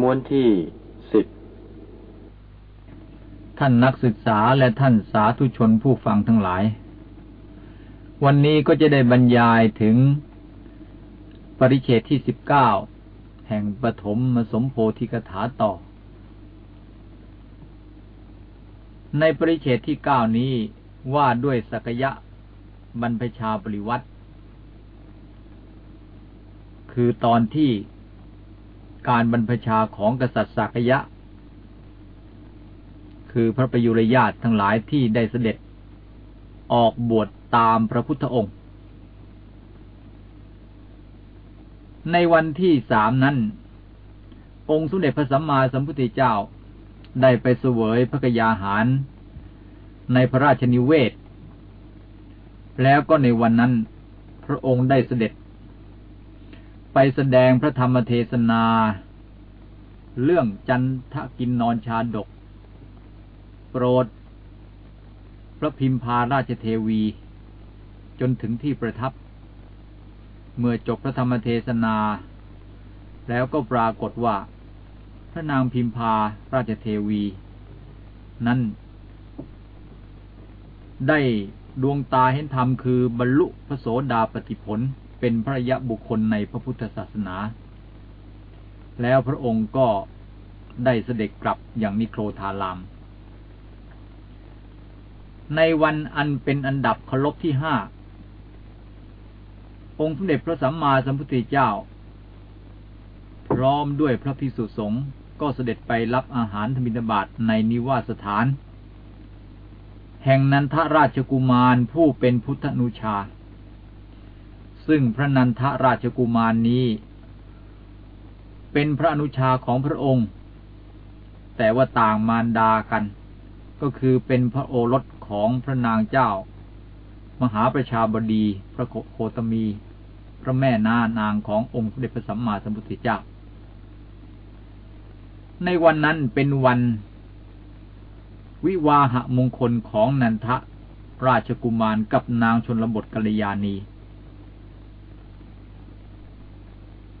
ม้วนที่สิบท่านนักศึกษาและท่านสาธุชนผู้ฟังทั้งหลาย วันนี้ก็จะได้บรรยายถึงปริเชตที่สิบเก้าแห่งปฐมมสมโพธิกถาต่อ ในปริเชตที่เก้านี้ว่าด้วยสักยะบรรพชาปริวัติคือตอนที่ การบรรพชาของกษัตริย์สักยะ คือพระประยุรญาติทั้งหลายที่ได้เสด็จ ออกบวชตามพระพุทธองค์ ในวันที่สามนั้น องค์สมเด็จพระสัมมาสัมพุทธเจ้าได้ไปเสวยพระกยาหาร ในพระราชนิเวศ แล้วก็ในวันนั้นพระองค์ได้เสด็จ ไปแสดงพระธรรมเทศนา เรื่องจันทกินนอนชาดก โปรด พระพิมพาราชเทวี จนถึงที่ประทับ เมื่อจบพระธรรมเทศนา แล้วก็ปรากฏว่า พระนางพิมพาราชเทวี นั้น ได้ดวงตาเห็นธรรมคือบรรลุพระโสดาปติผล เป็นพระยะบุคคลในพระพุทธศาสนา แล้วพระองค์ก็ได้เสด็จกลับอย่างนิโครธาราม ในวันอันเป็นอันดับคารพที่ห้า องค์สมเด็จพระสัมมาสัมพุทธเจ้า พร้อมด้วยพระพิสุสงฆ์ก็เสด็จไปรับอาหารธรรมินบาตในนิวาสถาน แห่งนันทราชกุมารผู้เป็นพุทธนุชา ซึ่งพระนันทราชกุมารนนี้ เป็นพระอนุชาของพระองค์ แต่ว่าต่างมารดากัน ก็คือเป็นพระโอรสของพระนางเจ้า มหาประชาบดี พระโคตมี พระแม่นานางขององค์สมเด็จพระสัมมาสัมพุทธเจ้า ในวันนั้นเป็นวัน วิวาหะมงคลของนันทะราชกุมารกับนางชนบทกัลยาณี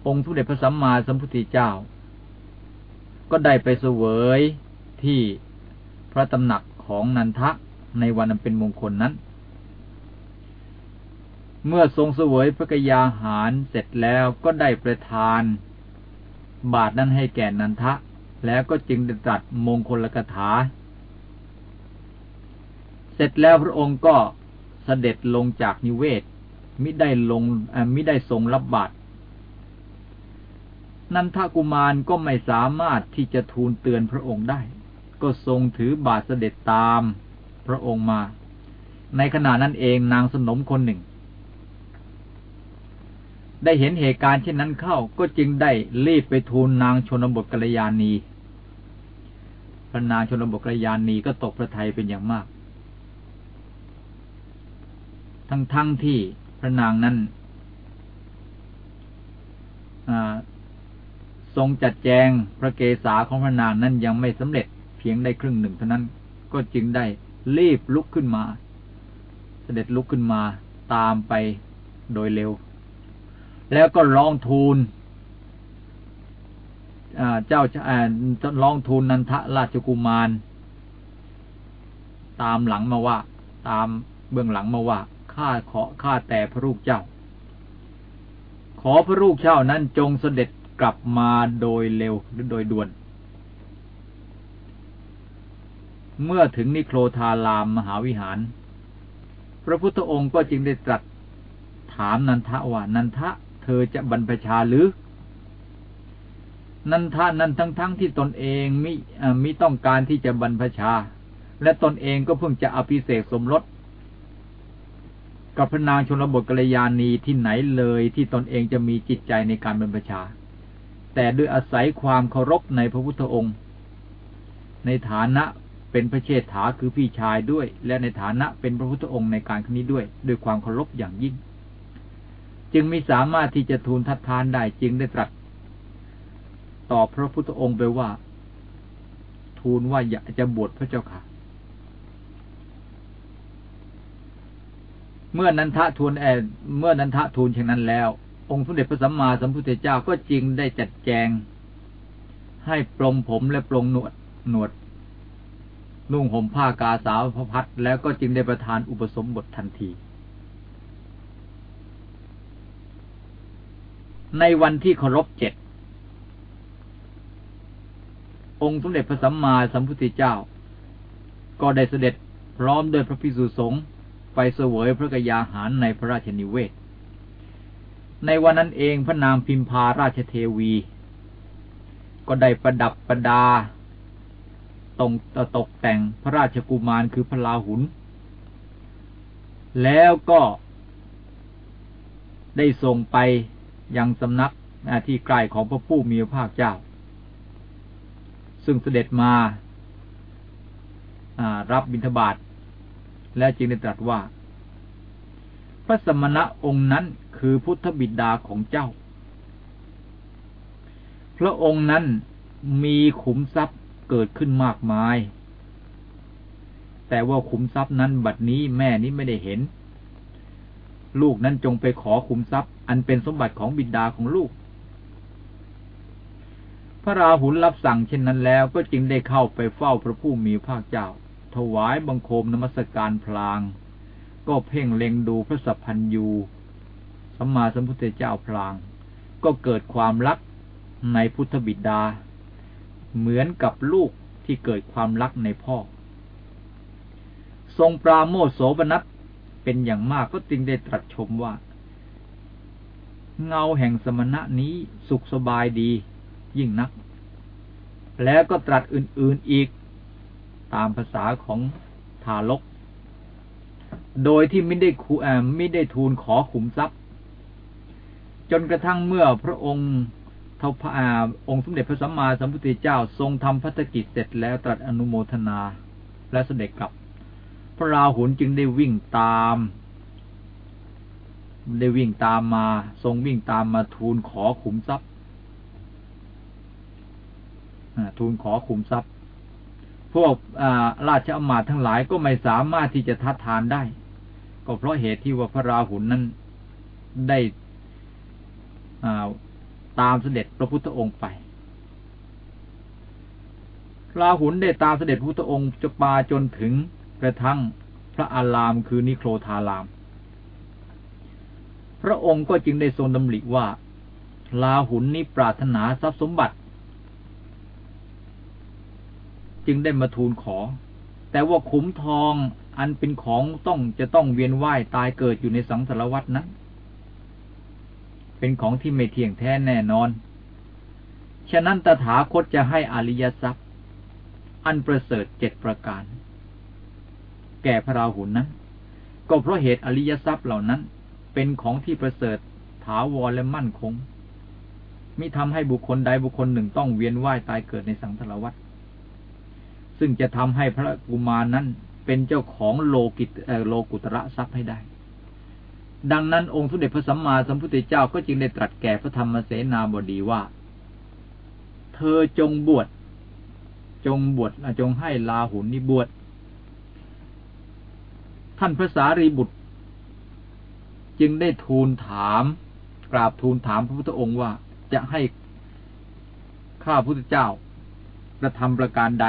องค์สมเด็จพระสัมมาสัมพุทธเจ้า ก็ได้ไปเสวยที่พระตำหนักของนันทะในวันนั้นเป็นมงคลนั้น เมื่อทรงเสวยพระกยาหารเสร็จแล้วก็ได้ประทาน บาทนั้นให้แก่นันทะ แล้วก็จึงได้ตรัสมงคลกถา เสร็จแล้วพระองค์ก็เสด็จลงจากนิเวศ มิได้ลงมิได้ทรงรับบาตร นันทกุมารก็ไม่สามารถที่จะทูลเตือนพระองค์ได้ ก็ทรงถือบาทเสด็จตามพระองค์มา ในขณะนั้นเองนางสนมคนหนึ่ง ได้เห็นเหตุการณ์เช่นนั้นเข้าก็จึงได้รีบไปทูลนางชนบทกัลยาณีพระนางชนบทกัลยาณีก็ตกพระทัยเป็นอย่างมาก ทั้งทั้งที่พระนางนั้น ทรงจัดแจงพระเกศาของพระนางนั้นยังไม่สำเร็จเพียงได้ครึ่งหนึ่งเท่านั้น ก็จึงได้รีบลุกขึ้นมา เสด็จลุกขึ้นมาตามไปโดยเร็ว แล้วก็ร้องทูลเจ้าร้องทูลนันทะราชกุมาร ตามหลังมาว่า ตามเบื้องหลังมาว่าข้าขอข้าแต่พระลูกเจ้า ขอพระลูกเจ้านั้นจงเสด็จ กลับมาโดยเร็วหรือโดยด่วน เมื่อถึงนิโครธารามมหาวิหาร พระพุทธองค์ก็จึงได้ตรัสถามนันทะว่านันทะเธอจะบรรพชาหรือ นันทะนั้นทั้งๆทที่ตนเองมิมิต้องการที่จะบรรพชา และตนเองก็เพิ่งจะอภิเษกสมรสกับพระนางชนบทกัลยาณีที่ไหนเลยที่ตนเองจะมีจิตใจในการบรรพชา แต่ด้วยอาศัยความเคารพในพระพุทธองค์ ในฐานะเป็นพระเชษฐาคือพี่ชายด้วย และในฐานะเป็นพระพุทธองค์ในการครั้นี้ด้วย ด้วยความเคารพอย่างยิ่ง จึงไม่สามารถที่จะทูลทัดทานได้จึงได้ตรัสต่อพระพุทธองค์ไปว่า ทูลว่าอยากจะบวชพระเจ้าค่ะ เมื่อนันทะทูลแอเมื่อนันทะทูลเช่นนั้นแล้ว องค์สมเด็จพระสัมมาสัมพุทธเจ้าก็จริงได้จัดแจง ให้ปลงผมและปลงหนวดหนวด นุ่งห่มผ้ากาสาวพพัดแล้วก็จึงได้ประทานอุปสมบททันที ในวันที่เคารพเจ็ดองค์สมเด็จพระสัมมาสัมพุทธเจ้า ก็ได้เสด็จพร้อมโดยพระพิสุสงฆ์ไปเสวยพระกยาหารในพระราชนิเวศ ในวันนั้นเองพระนางพิมพาราชเทวี ก็ได้ประดับประดาตรงตกแต่งพระราชกุมารคือพระลาหุน แล้วก็ได้ส่งไปยังสำนักที่ใกล้ของพระผู้มีพระภาคเจ้า ซึ่งเสด็จมารับบิณฑบาตและจึงได้ตรัสว่า พระสมณะองค์นั้น คือพุทธบิดาของเจ้า พระองค์นั้นมีขุมทรัพย์เกิดขึ้นมากมาย แต่ว่าขุมทรัพย์นั้นบัดนี้แม่นี้ไม่ได้เห็น ลูกนั้นจงไปขอขุมทรัพย์ อันเป็นสมบัติของบิดาของลูก พระราหุลรับสั่งเช่นนั้นแล้วก็จึงได้เข้าไปเฝ้าพระผู้มีพระเจ้า ถวายบังคมนมัสการพลาง ก็เพ่งเล็งดูพระสัพพัญยู สัมมาสัมพุทธเจ้าพลาง ก็เกิดความรักในพุทธบิดา เหมือนกับลูกที่เกิดความรักในพ่อ ทรงปราโมทโสบนัสเป็นอย่างมากก็จึงได้ตรัสชมว่า เงาแห่งสมณะนี้สุขสบายดียิ่งนัก แล้วก็ตรัสอื่นๆอีกตามภาษาของทารก โดยที่ไม่ได้คูแอมไม่ได้ทูลขอขุมทรัพย์ จนกระทั่งเมื่อพระองค์ทพอาองค์สมเด็จพระสัมมาสัมพุทธเจ้าทรงทำพัฒกิจเสร็จแล้วตรัสอนุโมทนาและเสด็จกลับ พระราหุลจึงได้วิ่งตาม ได้วิ่งตามมา ทรงวิ่งตามมาทูลขอขุมทรัพย์ทูลขอขุมทรัพย์ พวกราชอมาตย์ทั้งหลายก็ไม่สามารถที่จะทัดทานได้ ก็เพราะเหตุที่ว่าพระราหุลนนั้นได้ ตามเสด็จพระพุทธองค์ไปราหุลได้ตามเสด็จพระพุทธองค์จะปาจนถึงกระทั่งพระอารามคือนิโครธาราม พระองค์ก็จึงได้ทรงดำริว่าลาหุนนี้ปรารถนาทรัพย์สมบัติ จึงได้มาทูลขอ แต่ว่าขุมทองอันเป็นของต้องจะต้องเวียนว่ายตายเกิดอยู่ในสังสารวัตนั้น เป็นของที่ไม่เที่ยงแท้แน่นอน ฉะนั้นตถาคตจะให้อริยทรัพย์ อันประเสริฐเจ็ดประการ แก่พระราหุลนนั้น ก็เพราะเหตุอริยทรัพย์เหล่านั้น เป็นของที่ประเสริฐถาวรและมั่นคง มิทำให้บุคคลใดบุคคลหนึ่งต้องเวียนว่ายตายเกิดในสังสารวัฏซึ่งจะทำให้พระกุมารนั้นเป็นเจ้าของโลกิตโลกุตระทรัพย์ให้ได้ ดังนั้นองค์สมเด็จพระสัมมาสัมพุทธเจ้าก็จึงได้ตรัสแก่พระธรรมเสนาบดีว่า เธอจงบวช จงบวชจงให้ลาหุนนิบวช ท่านพระสารีบุตร จึงได้ทูลถามกราบทูลถามพระพุทธองค์ว่าจะให้ข้าพุทธเจ้ากระทำประการใด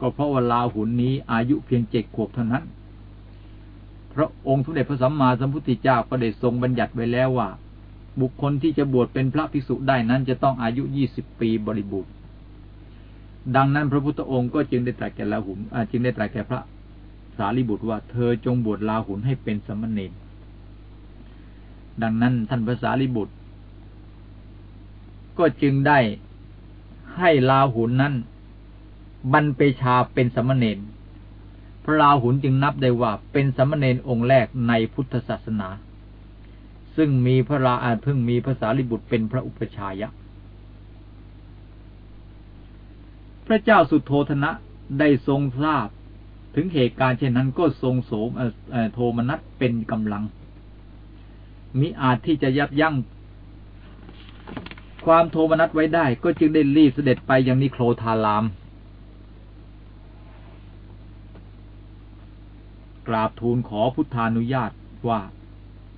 ก็เพราะว่าลาหุนนี้อายุเพียงเจ็ดขวบเท่านั้น พระองค์สมเด็จพระสัมมาสัมพุทธเจ้าก็ได้ทรงบัญญัติไว้แล้วว่า บุคคลที่จะบวชเป็นพระภิกษุได้นั้นจะต้องอายุยี่สิบปีบริบูรณ์ดังนั้นพระพุทธองค์ก็จึงได้ตรัสแก่ลาหุนจึงได้ตรัสแก่พระสารีบุตรว่าเธอจงบวชลาหุนให้เป็นสมณเณรดังนั้นท่านพระสารีบุตร ก็จึงได้ให้ลาหุนนั้นบรรเปชาเป็นสมณเณร พระราหุลจึงนับได้ว่าเป็นสมณเณรองค์แรกในพุทธศาสนา ซึ่งมีพระราอาพึ่งมีภาษาลิบุตรเป็นพระอุปชายะ พระเจ้าสุโธธนะได้ทรงทราบ ถึงเหตุการณ์เช่นนั้นก็ทรงโสมโทมนัสเป็นกำลังมีอาจที่จะยับยั้งความโทมนัสไว้ได้ก็จึงได้รีบเสด็จไปยังนิโครธาราม กราบทูลขอพุทธานุญาตว่า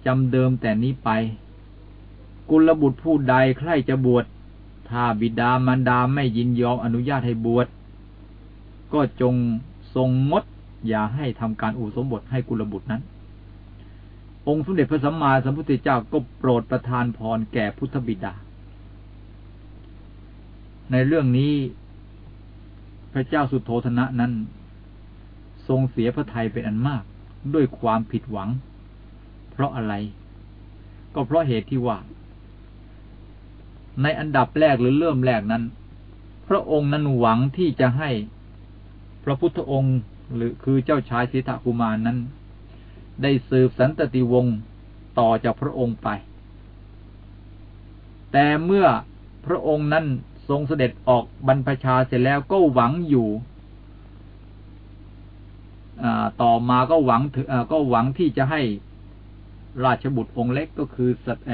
จำเดิมแต่นี้ไป กุลบุตรผู้ใดใครจะบวช ถ้าบิดามารดาไม่ยินยอมอนุญาตให้บวช ก็จงทรงงดอย่าให้ทำการอุสมบทให้กุลบุตรนั้น องค์สมเด็จพระสัมมาสัมพุทธเจ้าก็โปรดประทานพรแก่พุทธบิดา ในเรื่องนี้พระเจ้าสุโธธนะนั้น ทรงเสียพระทัยเป็นอันมากด้วยความผิดหวัง เพราะอะไร ก็เพราะเหตุที่ว่า ในอันดับแรกหรือเริ่มแรกนั้น พระองค์นั้นหวังที่จะให้ พระพุทธองค์หรือคือเจ้าชายสิทธกุมารนนั้น ได้สืบสันตติวงศ์ต่อจากพระองค์ไป แต่เมื่อพระองค์นั้นทรงเสด็จออกบรรพชาเสร็จแล้วก็หวังอยู่ ต่อมาก็หวังก็หวังที่จะให้ราชบุตรองค์เล็กก็คือสัตแอ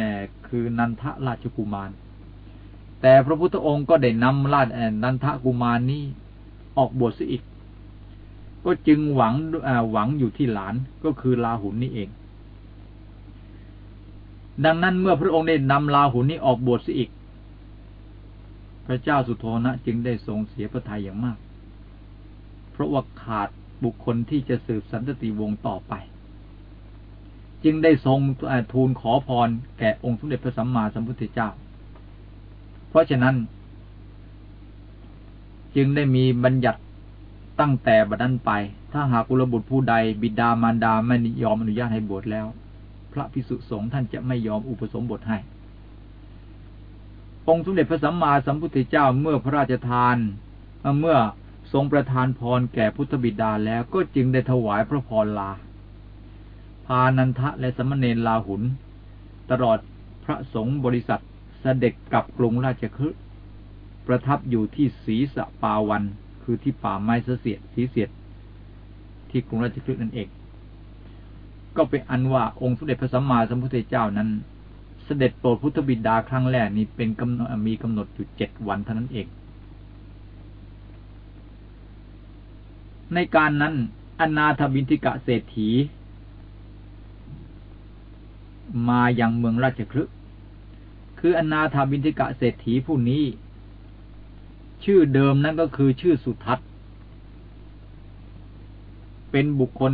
คือนันทราชกุมาร แต่พระพุทธองค์ก็ได้นำราชนันทกุมารนี้ออกบวชสิอีก ก็จึงหวังหวังอยู่ที่หลานก็คือลาหุนนี่เอง ดังนั้นเมื่อพระองค์ได้นำลาหุนนี้ออกบวชสิอีก พระเจ้าสุโธนะจึงได้ทรงเสียพระทัยอย่างมาก เพราะว่าขาด บุคคลที่จะสืบสันตติวงศ์ต่อไป จึงได้ทรงทูลขอพรแก่องค์สมเด็จพระสัมมาสัมพุทธเจ้า เพราะฉะนั้น จึงได้มีบัญญัติตั้งแต่บัดนั้นไป ถ้าหากกุลบุตรผู้ใด บิดามารดาไม่ยอมอนุญาตให้บวชแล้ว พระพิสุสงฆ์ท่านจะไม่ยอมอุปสมบทให้ องค์สมเด็จพระสัมมาสัมพุทธเจ้าเมื่อพระราชทาน เมื่อ ทรงประทานพรแก่พุทธบิดาแล้วก็จึงได้ถวายพระพรลา พานันทะและสมณเณรลาหุน ตลอดพระสงฆ์บริษัทเสด็จกลับกรุงราชคฤห์ประทับอยู่ที่ศรีสะปาวัน คือที่ป่าไม้เสียดสีเสียด ที่กรุงราชคฤห์นั่นเอง ก็เป็นอันว่าองค์สมเด็จพระสัมมาสัมพุทธเจ้านั้น เสด็จโปรดพุทธบิดาครั้งแรกนี้เป็นกำหนดมีกำหนดอยู่เจ็ดวันเท่านั้นเอง ในการนั้นอนาถบินทิกะเศรษฐี มาอย่างเมืองราชคลึกคืออนาถบินทิกะเศรษฐีผู้นี้ ชื่อเดิมนั้นก็คือชื่อสุทัศน์เป็นบุคคล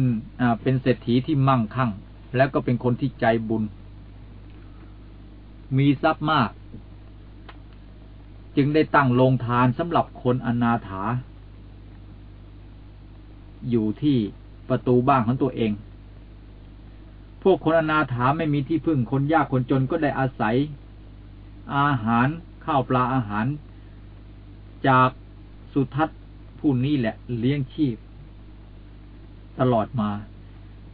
เป็นเศรษฐีที่มั่งคั่ง แล้วก็เป็นคนที่ใจบุญ มีทรัพย์มาก จึงได้ตั้งโรงทานสำหรับคนอนาถา อยู่ที่ประตูบ้านของตัวเอง พวกคนอนาถาไม่มีที่พึ่งคนยากคนจนก็ได้อาศัย อาหารข้าวปลาอาหาร จากสุทัศน์ผู้นี้แหละเลี้ยงชีพ ตลอดมา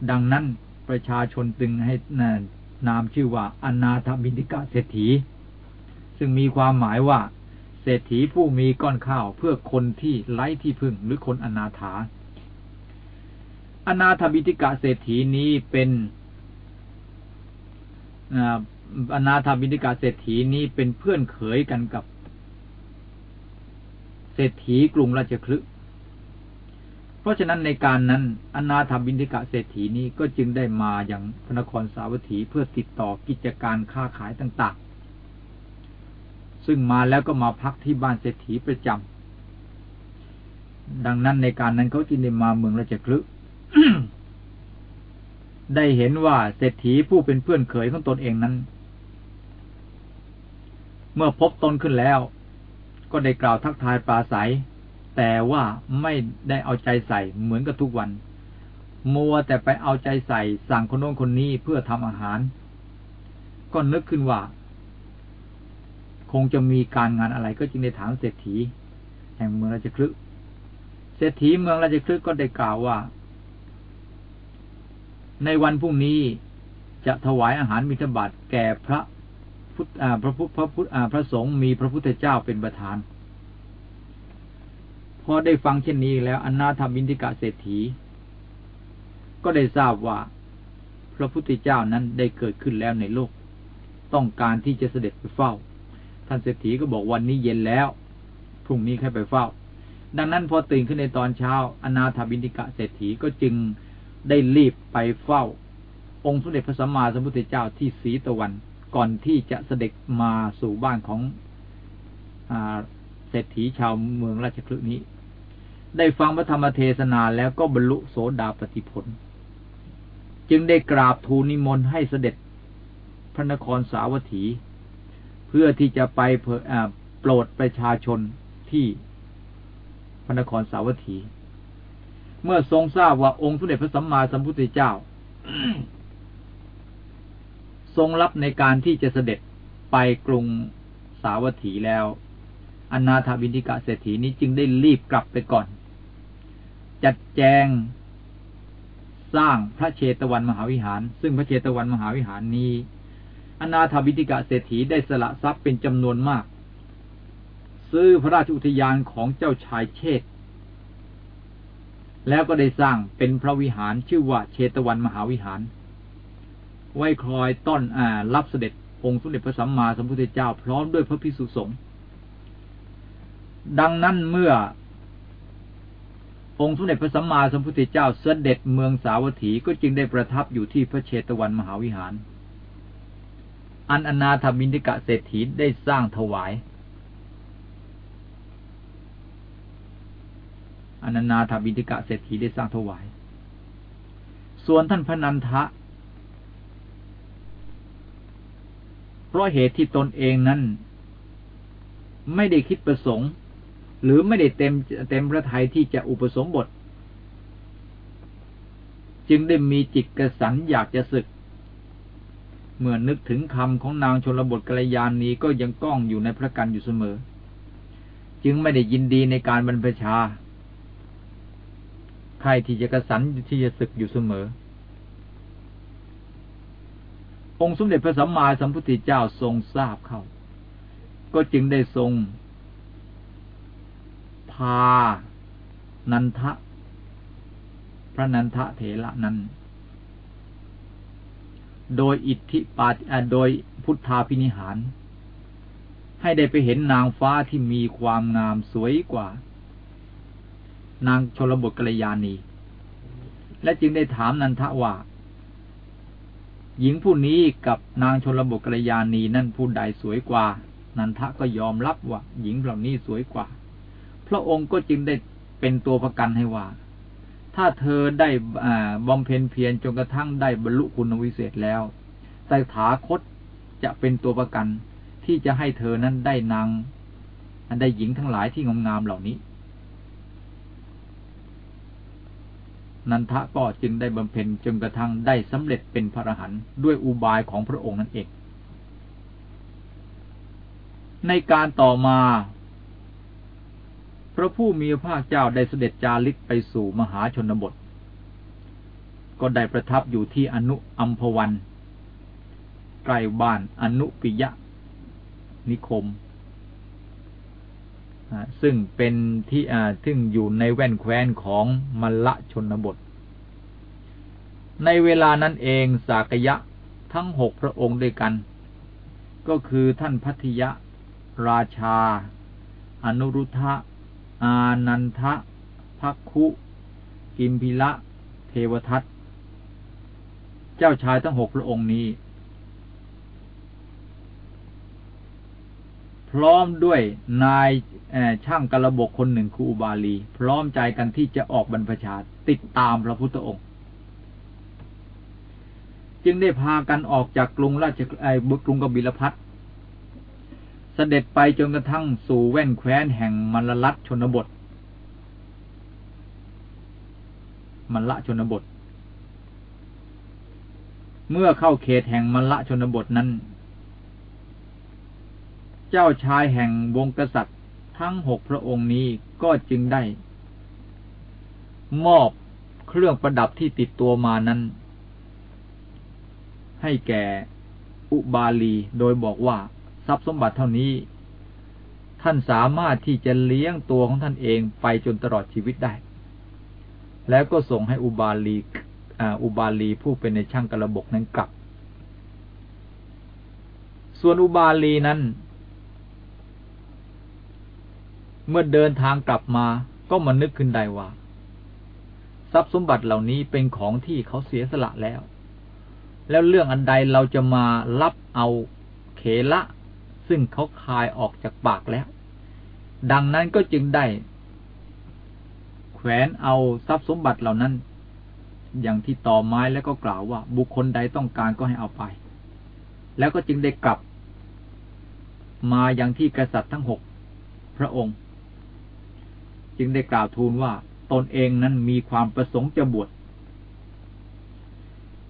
ดังนั้นประชาชนตึงให้นามชื่อว่าอนาถบินิกาเศรษฐี ซึ่งมีความหมายว่าเศรษฐีผู้มีก้อนข้าวเพื่อคนที่ไร้ที่พึ่งหรือคนอนาถา อนาถบิติกะเศรษฐีนี้เป็นอนาถบิติกะเศรษฐีนี้เป็นเพื่อนเขยกันกับ เศรษฐีกรุงราชคลึเพราะฉะนั้นในการนั้น อนาถบินทิกะเศรษฐีนี้ก็จึงได้มาอย่างพระนครสาวัตถีเพื่อติดต่อกิจการค้าขายต่างๆ ซึ่งมาแล้วก็มาพักที่บ้านเศรษฐีประจำดังนั้นในการนั้นเขาจึงได้มาเมืองราชคลึ ได้เห็นว่าเศรษฐีผู้เป็นเพื่อนเขยของตนเองนั้น เมื่อพบตนขึ้นแล้ว ก็ได้กล่าวทักทายปราศัย แต่ว่าไม่ได้เอาใจใส่เหมือนกับทุกวัน มัวแต่ไปเอาใจใส่สั่งคนโน้นคนนี้เพื่อทำอาหาร ก็นึกขึ้นว่า คงจะมีการงานอะไรก็จึงได้ถามเศรษฐี แห่งเมืองราชคลึกเศรษฐีเมืองราชคลึกก็ได้กล่าวว่า ในวันพรุ่งนี้จะถวายอาหารมิถบาตแก่พระพุทธพระพุทธพระพุทธพระสงฆ์มีพระพุทธเจ้าเป็นประธาน พอได้ฟังเช่นนี้แล้วอนนาถบินทิกะเศรษฐี ก็ได้ทราบว่าพระพุทธเจ้านั้นได้เกิดขึ้นแล้วในโลก ต้องการที่จะเสด็จไปเฝ้า ท่านเศรษฐีก็บอกวันนี้เย็นแล้ว พรุ่งนี้แค่ไปเฝ้า ดังนั้นพอตื่นขึ้นในตอนเช้าอนาถบินทิกะเศรษฐีก็จึง ได้รีบไปเฝ้า องค์สมเด็จพระสัมมาสัมพุทธเจ้าที่สีตะวัน ก่อนที่จะเสด็จมาสู่บ้านของเศรษฐีชาวเมืองราชคลึนี้ ได้ฟังพระธรรมเทศนาแล้วก็บรรลุโสดาปติผล จึงได้กราบทูลนิมนต์ให้เสด็จพระนครสาวัตถี เพื่อที่จะไปโปรดประชาชนที่พระนครสาวัตถี เมื่อทรงทราบว่าองค์สมเด็จพระสัมมาสัมพุทธเจ้า ทรงรับในการที่จะเสด็จไปกรุงสาวัตถีแล้วอนาถาบินทิกะเศรษฐีนี้จึงได้รีบกลับไปก่อน จัดแจงสร้างพระเชตวันมหาวิหาร ซึ่งพระเชตวันมหาวิหารนี้ อนาถาบินทิกะเศรษฐีได้สละทรัพย์เป็นจำนวนมาก ซื้อพระราชอุทยานของเจ้าชายเชษ แล้วก็ได้สร้างเป็นพระวิหารชื่อว่าเชตวันมหาวิหาร ไว้คอยต้อนอารับเสด็จองค์สมเด็จพระสัมมาสัมพุทธเจ้าพร้อมด้วยพระพิสุสงฆ์ดังนั้นเมื่อ องค์สมเด็จพระสัมมาสัมพุทธเจ้าเสด็จเมืองสาวัตถีก็จึงได้ประทับอยู่ที่พระเชตวันมหาวิหาร อันอนาถบินทิกะเศรษฐีได้สร้างถวาย อนันาถบินทิกะเศรษฐีได้สร้างถวาย ส่วนท่านพนันทะ เพราะเหตุที่ตนเองนั้น ไม่ได้คิดประสงค์ หรือไม่ได้เต็มเต็มพระทัยที่จะอุปสมบท จึงได้มีจิตกระสันอยากจะศึก เมื่อนึกถึงคำของนางชนบทกัลยาณนี้ก็ยังก้องอยู่ในพระกันอยู่เสมอ จึงไม่ได้ยินดีในการบรรพชา ใครที่จะกระสันที่จะศึกอยู่เสมอ องค์สมเด็จพระสัมมาสัมพุทธเจ้าทรงทราบเข้า ก็จึงได้ทรง พา นันทะ พระนันทะเถระนั้น โดยอิทธิปาโดยพุทธาพินิหาร ให้ได้ไปเห็นนางฟ้าที่มีความงามสวยกว่า นางชลบทกัลยาณี และจึงได้ถามนันทะว่า หญิงผู้นี้กับนางชลบทกัลยาณีนั่นผู้ใดสวยกว่า นันทะก็ยอมรับว่า หญิงเหล่านี้สวยกว่า พระองค์ก็จึงได้เป็นตัวประกันให้ว่า ถ้าเธอได้บำเพ็ญเพียรจนกระทั่งได้บรรลุคุณวิเศษแล้วแต่ถาคตจะเป็นตัวประกันที่จะให้เธอนั้นได้นางได้หญิงทั้งหลายที่งามๆเหล่านี้ นันทะก็จึงได้บำเพ็ญจนกระทั่งได้สำเร็จเป็นพระอรหันต์ด้วยอุบายของพระองค์นั่นเอง ในการต่อมา พระผู้มีพระภาคเจ้าได้เสด็จจาริกไปสู่มหาชนบท ก็ได้ประทับอยู่ที่อนุอัมพวัน ใกล้บ้านอนุปิยะ นิคม ซึ่งเป็นที่ซึ่งอยู่ในแว่นแคว้นของมละชนบท ในเวลานั้นเองสากยะทั้งหกพระองค์ด้วยกัน ก็คือท่านพัทยะ ราชา อนุรุทธะ อานันทะพักคุ กิมพิละ เทวทัต เจ้าชายทั้งหกพระองค์นี้ พร้อมด้วยนายช่างกระบกคนหนึ่งคืออุบาลี พร้อมใจกันที่จะออกบรรพชาติดตามพระพุทธองค์ จึงได้พากันออกจากกรุงราชไอ้บุกรุงกบิลพัทเสด็จไปจนกระทั่งสู่แว่นแคว้นแห่งมลลัตชนบทมลละชนบท เมื่อเข้าเขตแห่งมลละชนบทนั้น เจ้าชายแห่งวงกษัตริย์ทั้งหกพระองค์นี้ก็จึงได้ มอบเครื่องประดับที่ติดตัวมานั้น ให้แก่อุบาลีโดยบอกว่าทรัพย์สมบัติเท่านี้ ท่านสามารถที่จะเลี้ยงตัวของท่านเองไปจนตลอดชีวิตได้ แล้วก็ส่งให้อุบาลีอุบาลีผู้เป็นในช่างกระบกนั้นกลับ ส่วนอุบาลีนั้น เมื่อเดินทางกลับมาก็มานึกขึ้นได้ว่า ทรัพย์สมบัติเหล่านี้เป็นของที่เขาเสียสละแล้ว แล้วเรื่องอันใดเราจะมารับเอาเขละ ซึ่งเขาคายออกจากปากแล้ว ดังนั้นก็จึงได้ แขวนเอาทรัพย์สมบัติเหล่านั้น อย่างที่ต่อไม้แล้วก็กล่าวว่า บุคคลใดต้องการก็ให้เอาไป แล้วก็จึงได้กลับ มาอย่างที่กษัตริย์ทั้งหกพระองค์ จึงได้กล่าวทูลว่าตนเองนั้นมีความประสงค์จะบวช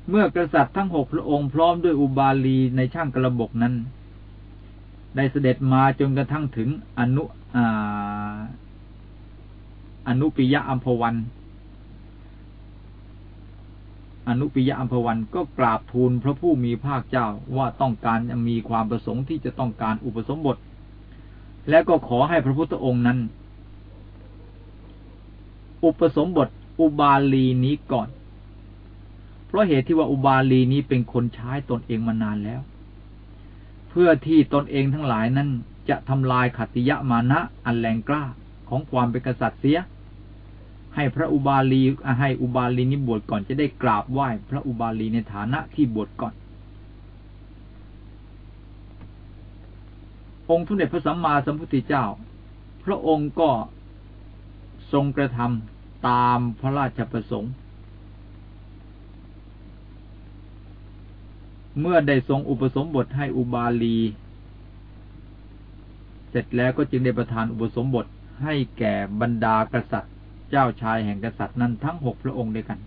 เมื่อกษัตริย์ทั้งหกพระองค์พร้อมด้วยอุบาลีในช่างกระบกนั้น ได้เสด็จมาจนกระทั่งถึงอนุอนุปิยะอัมพวัน อนุปิยะอัมพวันก็กราบทูลพระผู้มีภาคเจ้าว่าต้องการมีความประสงค์ที่จะต้องการอุปสมบท และก็ขอให้พระพุทธองค์นั้น อุปสมบทอุบาลีนี้ก่อน เพราะเหตุที่ว่าอุบาลีนี้เป็นคนใช้ตนเองมานานแล้ว เพื่อที่ตนเองทั้งหลายนั้นจะทำลายขัติยะมานะอันแรงกล้าของความเป็นกษัตริย์เสีย ให้พระอุบาลีให้อุบาลีนี้บวชก่อนจะได้กราบไหว้พระอุบาลีในฐานะที่บวชก่อน องค์ทุนเดชพระสัมมาสัมพุทธเจ้า พระองค์ก็ ทรงกระทำตามพระราชประสงค์ เมื่อได้ทรงอุปสมบทให้อุบาลี เสร็จแล้วก็จึงได้ประทานอุปสมบทให้แก่บรรดากษัตริย์ เจ้าชายแห่งกษัตริย์นั้นทั้งหกพระองค์ด้วยกัน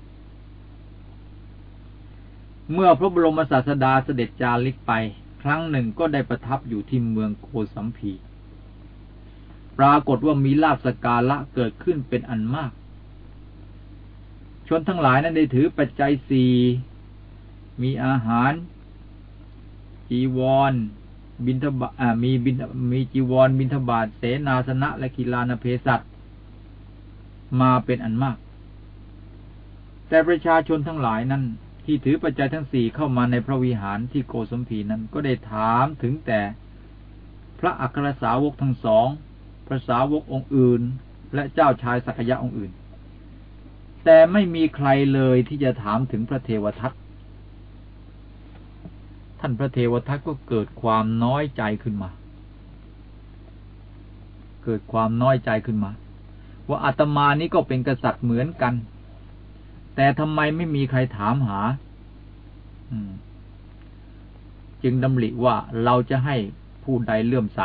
เมื่อพระบรมศาสดาเสด็จจาริกไป ครั้งหนึ่งก็ได้ประทับอยู่ที่เมืองโคสัมพี รากฏว่ามีลาบสกาละเกิดขึ้นเป็นอันมาก ชนทั้งหลายนั้นได้ถือปัจจัยสี่มีอาหาร จีวร บินทบาทมีบินมีจีวร บินทบาทเสนาสนะและกีฬานเพศัตมาเป็นอันมาก แต่ประชาชนทั้งหลายนั้น ที่ถือปัจจัยทั้งสี่เข้ามาในพระวิหารที่โกสมพีนั้นก็ได้ถามถึงแต่พระอัครสาวกทั้งสอง พระสาวกองค์อื่น และเจ้าชายสักยะองค์อื่น แต่ไม่มีใครเลยที่จะถามถึงพระเทวทัตท่านพระเทวทัตก็เกิดความน้อยใจขึ้นมา เกิดความน้อยใจขึ้นมา ว่าอาตมานี้ก็เป็นกษัตริย์เหมือนกัน แต่ทำไมไม่มีใครถามหาจึงดำริว่าเราจะให้ผู้ใดเลื่อมใส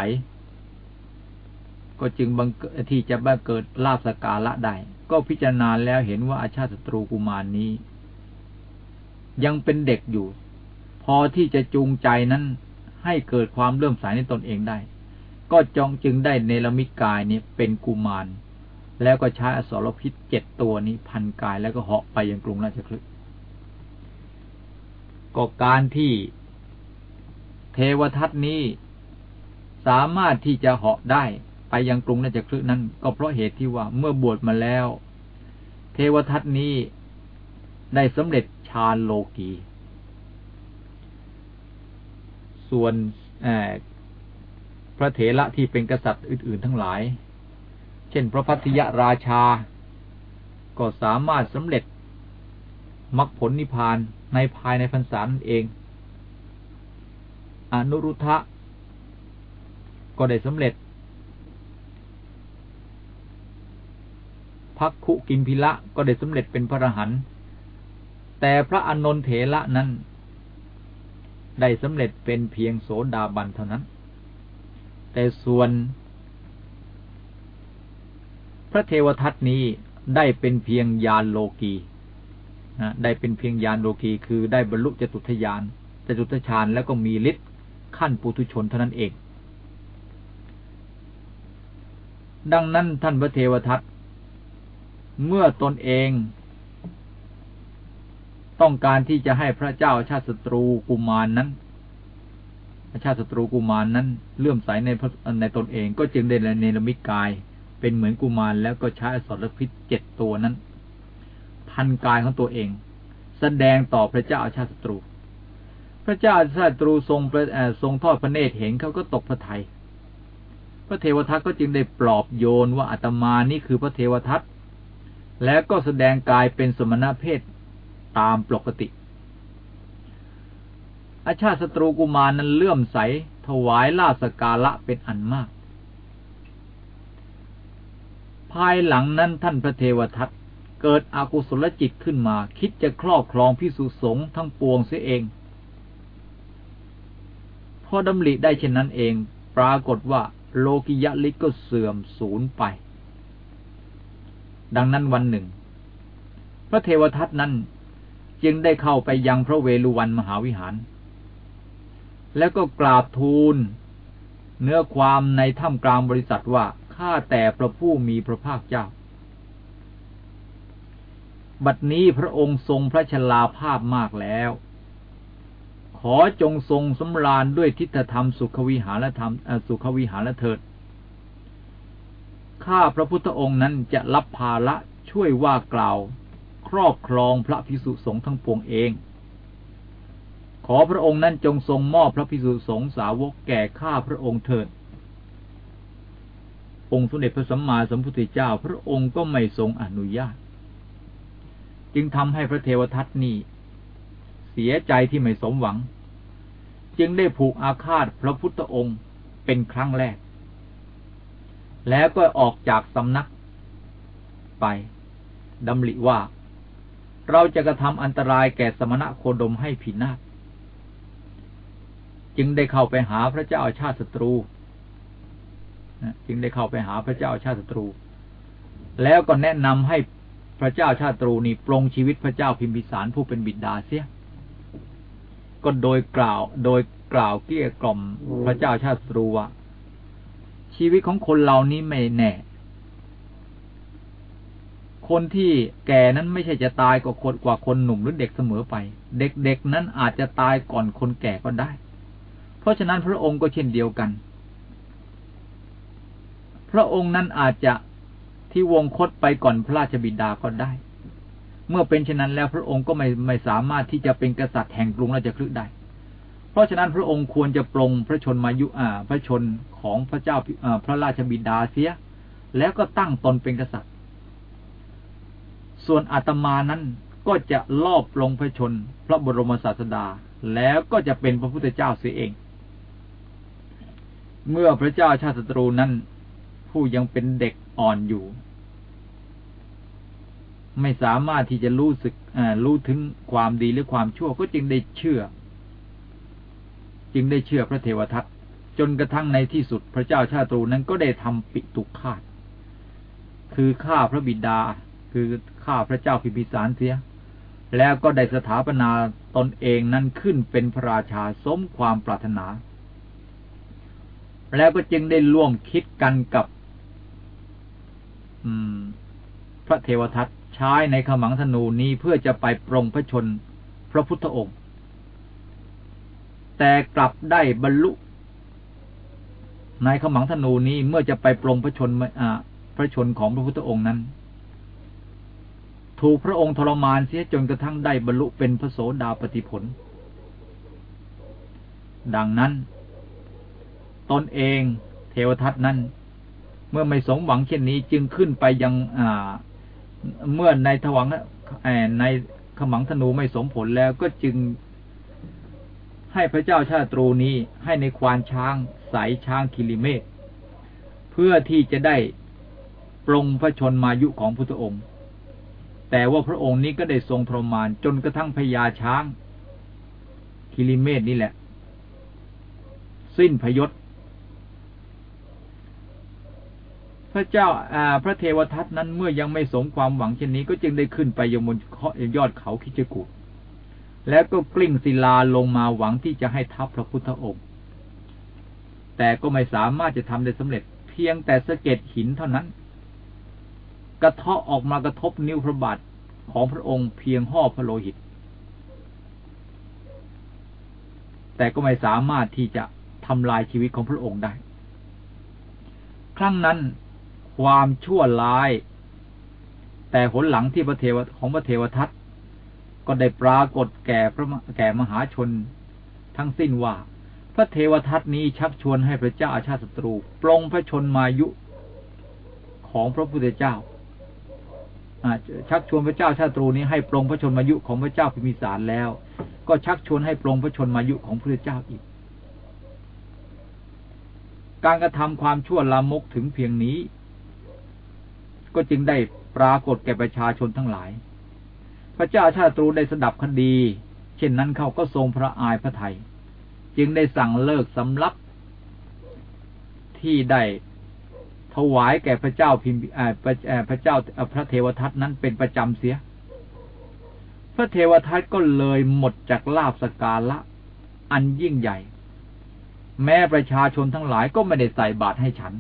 ก็จึงบังที่จะบังเกิดลาบสกาละได้ก็พิจารณาแล้วเห็นว่าอาชาติศัตรูกุมารนนี้ ยังเป็นเด็กอยู่ พอที่จะจูงใจนั้น ให้เกิดความเลื่อมใสในตนเองได้ ก็จองจึงได้เนรมิตกายนี้เป็นกุมาร แล้วก็ใช้อสรพิษเจ็ดตัวนี้พันกายแล้วก็เหาะไปยังกรุงราชคลึก็การที่เทวทัตนี้สามารถที่จะเหาะได้ ยังกรุงราชคลึนั้น ก็เพราะเหตุที่ว่าเมื่อบวชมาแล้ว เทวทัตนี้ได้สำเร็จฌานโลกี ส่วนพระเถระที่เป็นกษัตริย์อื่น ๆ ทั้งหลาย เช่น พระพัทยราชา ก็สามารถสำเร็จมรรคผลนิพพานในภายในพรรษานั่นเอง อนุรุทธะก็ได้สำเร็จ พักคุกิมพิละก็ได้สำเร็จเป็นพระอรหันต์แต่พระอนนทเถระนั้น ได้สำเร็จเป็นเพียงโสดาบันเท่านั้น แต่ส่วน พระเทวทัตนี้ได้เป็นเพียงยานโลกีนะได้เป็นเพียงยานโลกีคือได้บรรลุจตุทยานจตุทชานแล้วก็มีฤทธิ์ขั้นปุถุชนเท่านั้นเอง ดังนั้นท่านพระเทวทัต เมื่อตนเอง ต้องการที่จะให้พระเจ้าชาติศัตรูกุมารนนั้นชาติศัตรูกุมารนนั้นเลื่อมใสในในตนเองก็จึงได้เนรมิตกาย เป็นเหมือนกุมารแล้วก็ใช้อสรพิษเจ็ดตัวนั้น พันกายของตัวเอง แสดงต่อพระเจ้าชาติศัตรู พระเจ้าชาติศัตรูทรงทรงทอดพระเนตรเห็นเขาก็ตกพระทยัยพระเทวทัตก็จึงได้ปลอบโยนว่าอาตมานี่คือพระเทวทัต แล้วก็แสดงกายเป็นสมณเพศตามปกติ อาชาติศัตรูกุมารนั้นเลื่อมใส ถวายลาสกาละเป็นอันมาก ภายหลังนั้นท่านพระเทวทัตเกิดอากุศลจิตขึ้นมา คิดจะครอบครองพิสุสงฆ์ทั้งปวงเสียเอง พอดำริได้เช่นนั้นเอง ปรากฏว่าโลกิยะลิกก็เสื่อมสูญไป ดังนั้นวันหนึ่ง พระเทวทัตนั้นจึงได้เข้าไปยังพระเวฬุวันมหาวิหาร แล้วก็กราบทูล เนื้อความในถ้ำกลางบริษัทว่าข้าแต่พระผู้มีพระภาคเจ้า บัดนี้พระองค์ทรงพระชลาภาพมากแล้ว ขอจงทรงสำราญด้วยทิฏฐธรรมสุขวิหารธรรมสุขวิหารเถิด ข้าพระพุทธองค์นั้นจะรับภาระช่วยว่ากล่าว ครอบครองพระพิสุสงฆ์ทั้งปวงเอง ขอพระองค์นั้นจงทรงมอบพระพิสุสงฆ์สาวกแก่ข้าพระองค์เถิดองค์สมเด็จพระสัมมาสัมพุทธเจ้า พระองค์ก็ไม่ทรงอนุญาต จึงทำให้พระเทวทัตนี้เสียใจที่ไม่สมหวัง จึงได้ผูกอาฆาตพระพุทธองค์เป็นครั้งแรก แล้วก็ออกจากสำนักไปดำริว่า เราจะกระทำอันตรายแก่สมณะโคดมให้พินาศจึงได้เข้าไปหาพระเจ้าชาติศัตรูจึงได้เข้าไปหาพระเจ้าชาติศัตรู แล้วก็แนะนำให้พระเจ้าชาติตรูนี่ปรงชีวิตพระเจ้าพิมพิสารผู้เป็นบิดาเสีย ก็โดยกล่าว โดยกล่าวเกี้ยกล่อมพระเจ้าชาติตรูว่า ชีวิตของคนเรานี้ไม่แน่ คนที่แก่นั้นไม่ใช่จะตายกว่าคนกว่าคนหนุ่มหรือเด็กเสมอไป เด็กๆนั้นอาจจะตายก่อนคนแก่ก็ได้ เพราะฉะนั้นพระองค์ก็เช่นเดียวกัน พระองค์นั้นอาจจะที่วงคตไปก่อนพระราชบิดาก็ได้ เมื่อเป็นเช่นนั้นแล้วพระองค์ก็ไม่ไม่สามารถที่จะเป็นกษัตริย์แห่งกรุงราชคฤห์ได้ เพราะฉะนั้นพระองค์ควรจะปรงพระชนมายุอ่าพระชนของพระเจ้าพระราชบิดาเสีย แล้วก็ตั้งตนเป็นกษัตริย์ ส่วนอาตมานั้นก็จะลอบลงพระชนพระบรมศาสดา แล้วก็จะเป็นพระพุทธเจ้าเสียเอง เมื่อพระเจ้าชาติศัตรูนั้น ผู้ยังเป็นเด็กอ่อนอยู่ ไม่สามารถที่จะรู้สึกรู้ถึงความดีหรือความชั่วก็จึงได้เชื่อ จึงได้เชื่อพระเทวทัตจนกระทั่งในที่สุดพระเจ้าชาตรูนั้นก็ได้ทำปิตุคาตคือฆ่าพระบิดา คือฆ่าพระเจ้าพิพิสารเสีย แล้วก็ได้สถาปนาตนเองนั้นขึ้นเป็นพระราชาสมความปรารถนา แล้วก็จึงได้ร่วมคิดกันกับพระเทวทัตใช้ในขมังธนูนี้เพื่อจะไปปรงพระชนพระพุทธองค์ แต่กลับได้บรรลุในขมังธนูนี้เมื่อจะไปปรงพระชนพระชนของพระพุทธองค์นั้น ถูกพระองค์ทรมานเสียจนกระทั่งได้บรรลุเป็นพระโสดาปติผล ดังนั้น ตนเองเทวทัตนั้น เมื่อไม่สมหวังเช่นนี้จึงขึ้นไปยังเมื่อในถวังในขมังธนูไม่สมผลแล้วก็จึง ให้พระเจ้าชาตรูนี้ให้ในควานช้างสายช้างคิริเมตเพื่อที่จะได้ปรงพระชนมายุของพุทธองค์ แต่ว่าพระองค์นี้ก็ได้ทรงทรมานจนกระทั่งพญาช้าง คิริเมตนี่แหละ สิ้นพยศพระเจ้าอาพระเทวทัตนั้นเมื่อยังไม่สมความหวังเช่นนี้ก็จึงได้ขึ้นไปยังบนยอดเขาคิจกุฏ แล้วก็กลิ้งศิลาลงมาหวังที่จะให้ทับพระพุทธองค์ แต่ก็ไม่สามารถจะทำได้สำเร็จ เพียงแต่สะเก็ดหินเท่านั้น กระเทาะออกมากระทบนิ้วพระบาทของพระองค์เพียงห่อพระโลหิต แต่ก็ไม่สามารถที่จะทำลายชีวิตของพระองค์ได้ ครั้งนั้นความชั่วร้าย แต่ผลหลังที่พระเทวของพระเทวทัต ก็ได้ปรากฏแก่พระแก่มหาชน ทั้งสิ้นว่า พระเทวทัตนี้ชักชวนให้พระเจ้าอาชาติศัตรูปรงพระชนมายุของพระพุทธเจ้าชักชวนพระเจ้าชาตรูนี้ให้ปรงพระชนมายุของพระเจ้าพิมิสารแล้ว ก็ชักชวนให้ปรงพระชนมายุของพระพุทธเจ้าอีก การกระทำความชั่วลามกถึงเพียงนี้ ก็จึงได้ปรากฏแก่ประชาชนทั้งหลาย พระเจ้าชาตรูได้สดับคดี เช่นนั้นเขาก็ทรงพระอายพระไทย จึงได้สั่งเลิกสำรับที่ได้ถวายแก่พระเจ้าพิมพิพระเจ้าพระเทวทัตนั้นเป็นประจำเสีย พระเทวทัตก็เลยหมดจากลาบสการละอันยิ่งใหญ่ แม้ประชาชนทั้งหลายก็ไม่ได้ใส่บาตรให้ฉัน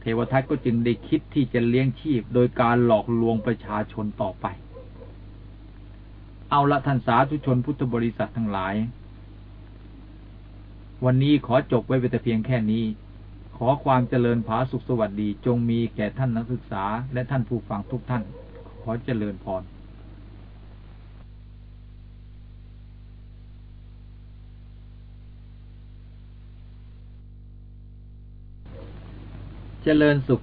เทวทัตก็จึงได้คิดที่จะเลี้ยงชีพ โดยการหลอกลวงประชาชนต่อไป เอาละท่านสาธุชนพุทธบริษัททั้งหลาย วันนี้ขอจบไว้แต่เพียงแค่นี้ ขอความเจริญผาสุขสวัสดีจงมีแก่ท่านนักศึกษาและท่านผู้ฟังทุกท่าน ขอเจริญพร เจริญสุข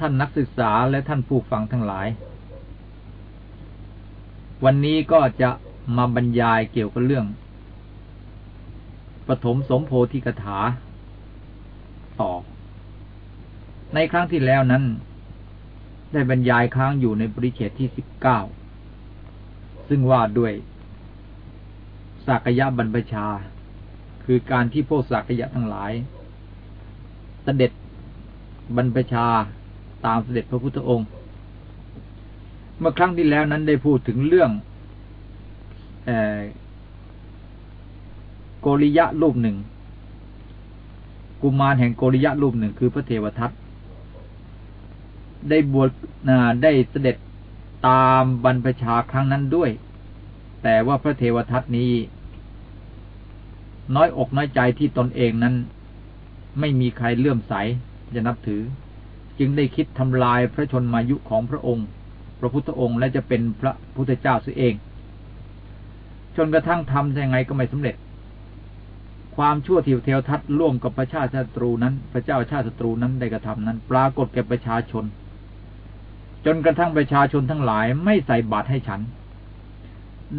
ท่านนักศึกษาและท่านผู้ฟังทั้งหลาย วันนี้ก็จะมาบรรยายเกี่ยวกับเรื่อง ปฐมสมโพธิกถา ต่อ ในครั้งที่แล้วนั้น ได้บรรยายค้างอยู่ในบริเขตที่สิบเก้า ซึ่งว่าด้วยสักยะบรรพชา คือการที่พวกสักยะทั้งหลายเสด็จ บรรพชาตามเสด็จพระพุทธองค์ เมื่อครั้งที่แล้วนั้นได้พูดถึงเรื่องโกริยะรูปหนึ่ง กุมารแห่งโกริยะรูปหนึ่ง คือพระเทวทัตได้บวชได้เสด็จตามบรรพชาครั้งนั้นด้วย แต่ว่าพระเทวทัตนี้ น้อยอกน้อยใจที่ตนเองนั้น ไม่มีใครเลื่อมใส จะนับถือ จึงได้คิดทำลายพระชนมายุของพระองค์ พระพุทธองค์และจะเป็นพระพุทธเจ้าเสียเอง จนกระทั่งทำยังไงก็ไม่สำเร็จ ความชั่วทิวเทวทัตร่วมกับพระชาติศัตรูนั้น พระเจ้าชาติศัตรูนั้นได้กระทำนั้น ปรากฏแก่ประชาชน จนกระทั่งประชาชนทั้งหลายไม่ใส่บาตรให้ฉัน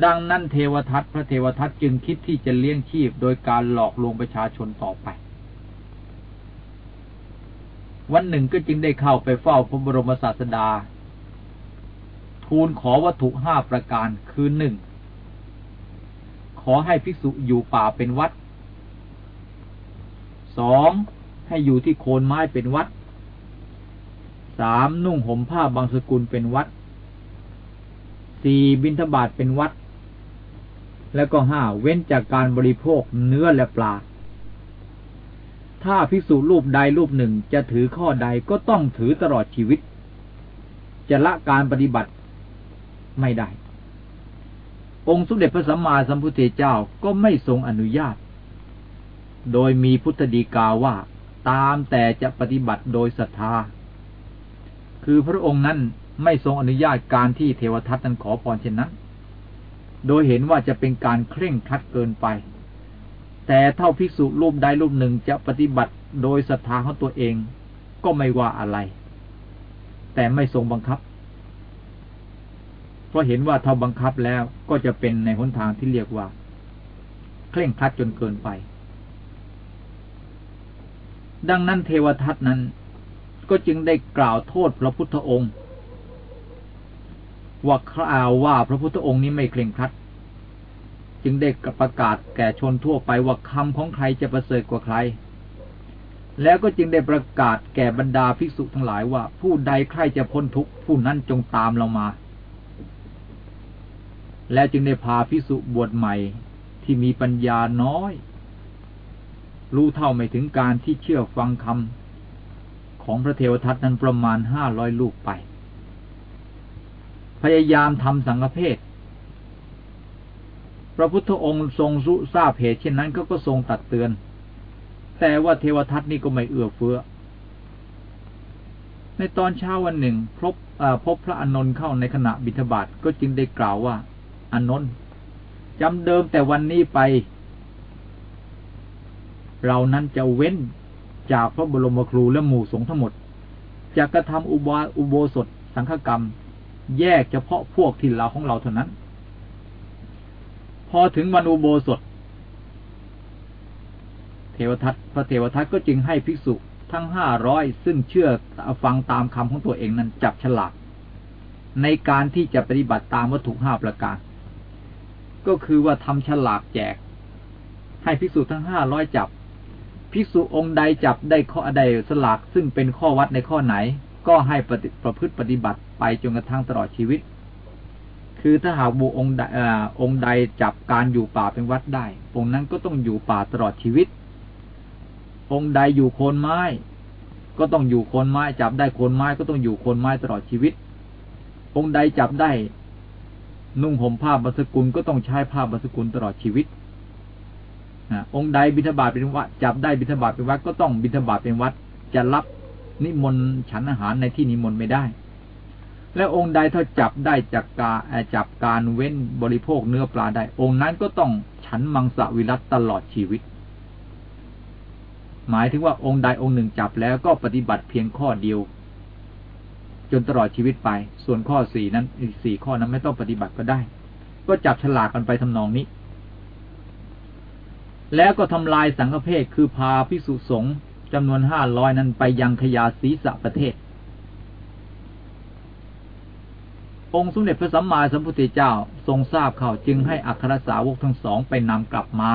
ดังนั้นเทวทัตพระเทวทัตจึงคิดที่จะเลี้ยงชีพโดยการหลอกลวงประชาชนต่อไป วันหนึ่งก็จึงได้เข้าไปเฝ้าพระบรมศาสดา ทูลขอวัตถุห้าประการคือหนึ่ง ขอให้ภิกษุอยู่ป่าเป็นวัด สอง ให้อยู่ที่โคนไม้เป็นวัด สาม นุ่งห่มผ้าบางสกุลเป็นวัด สี่บิณฑบาตเป็นวัด แล้วก็ห้าเว้นจากการบริโภคเนื้อและปลา ถ้าภิกษุรูปใดรูปหนึ่งจะถือข้อใดก็ต้องถือตลอดชีวิต จะละการปฏิบัติไม่ได้ องค์สมเด็จพระสัมมาสัมพุทธเจ้าก็ไม่ทรงอนุญาต โดยมีพุทธดีกาว่าตามแต่จะปฏิบัติโดยศรัทธา คือพระองค์นั้นไม่ทรงอนุญาตการที่เทวทัตนั้นขอพรเช่นนั้น โดยเห็นว่าจะเป็นการเคร่งครัดเกินไป แต่เท่าภิกษุรูปใดรูปหนึ่งจะปฏิบัติโดยศรัทธาของตัวเองก็ไม่ว่าอะไร แต่ไม่ทรงบังคับ เพราะเห็นว่าถ้าบังคับแล้วก็จะเป็นในหนทางที่เรียกว่า เคร่งครัดจนเกินไป ดังนั้นเทวทัตนั้น ก็จึงได้กล่าวโทษพระพุทธองค์ ว่าคราวว่าพระพุทธองค์นี้ไม่เคร่งครัด จึงได้ประกาศแก่ชนทั่วไปว่าคำของใครจะประเสริฐกว่าใคร แล้วก็จึงได้ประกาศแก่บรรดาภิกษุทั้งหลายว่า ผู้ใดใครจะพ้นทุกข์ผู้นั้นจงตามเรามา แล้วจึงได้พาภิกษุบวชใหม่ที่มีปัญญาน้อย รู้เท่าไม่ถึงการที่เชื่อฟังคำของพระเทวทัตนั้นประมาณห้าร้อยลูกไป พยายามทำสังฆเพศ พระพุทธองค์ทรงรู้ทราบเหตุเช่นนั้นก็ก็ทรงตัดเตือน แต่ว่าเทวทัตนี่ก็ไม่เอื้อเฟื้อ ในตอนเช้าวันหนึ่งพบพบพระอนนท์เข้าในขณะบิณฑบาตก็จึงได้กล่าวว่าอนนท์จำเดิมแต่วันนี้ไป เรานั้นจะเว้นจากพระบรมครูและหมู่สงฆ์ทั้งหมดจะกระทำอุบาอุโบสถสังฆกรรม แยกเฉพาะพวกที่เราของเราเท่านั้น พอถึงวันอุโบสถ เทวทัตพระเทวทัตก็จึงให้ภิกษุทั้งห้าร้อยซึ่งเชื่อฟังตามคำของตัวเองนั้นจับฉลากในการที่จะปฏิบัติตามวัตถุห้าประการ ก็คือว่าทำฉลากแจก ให้ภิกษุทั้งห้าร้อยจับภิกษุองค์ใดจับได้ข้อใดสลากซึ่งเป็นข้อวัดในข้อไหน ก็ให้ประพฤติปฏิบัติไปจนกระทั่งตลอดชีวิต คือถ้าหากบุองค์ใดองค์ใดจับการอยู่ป่าเป็นวัดได้ องค์นั้นก็ต้องอยู่ป่าตลอดชีวิต องค์ใดอยู่โคนไม้ ก็ต้องอยู่โคนไม้ จับได้โคนไม้ก็ต้องอยู่โคนไม้ตลอดชีวิต องค์ใดจับได้ นุ่งห่มผ้าบัสกุลก็ต้องใช้ผ้าบัสกุลตลอดชีวิตองค์ใดบิณฑบาตเป็นวัดจับได้บิณฑบาตเป็นวัดก็ต้องบิณฑบาตเป็นวัด จะรับนิมนต์ฉันอาหารในที่นิมนต์ไม่ได้ แล้วองค์ใดถ้าจับได้จากกาจับการเว้นบริโภคเนื้อปลาได้ องค์นั้นก็ต้องฉันมังสวิรัตตลอดชีวิต หมายถึงว่าองค์ใดองค์หนึ่งจับแล้วก็ปฏิบัติเพียงข้อเดียว จนตลอดชีวิตไป ส่วนข้อสี่นั้นอีกสี่ข้อนั้นไม่ต้องปฏิบัติก็ได้ ก็จับฉลากกันไปทำนองนี้ แล้วก็ทำลายสังฆเพศคือพาพิสุสงฆ์จำนวนห้าร้อยนั้นไปยังขยาศีสะประเทศ องค์สมเด็จพระสัมมาสัมพุทธเจ้าทรงทราบข่าวจึงให้อัครสาวกทั้งสองไปนำกลับมา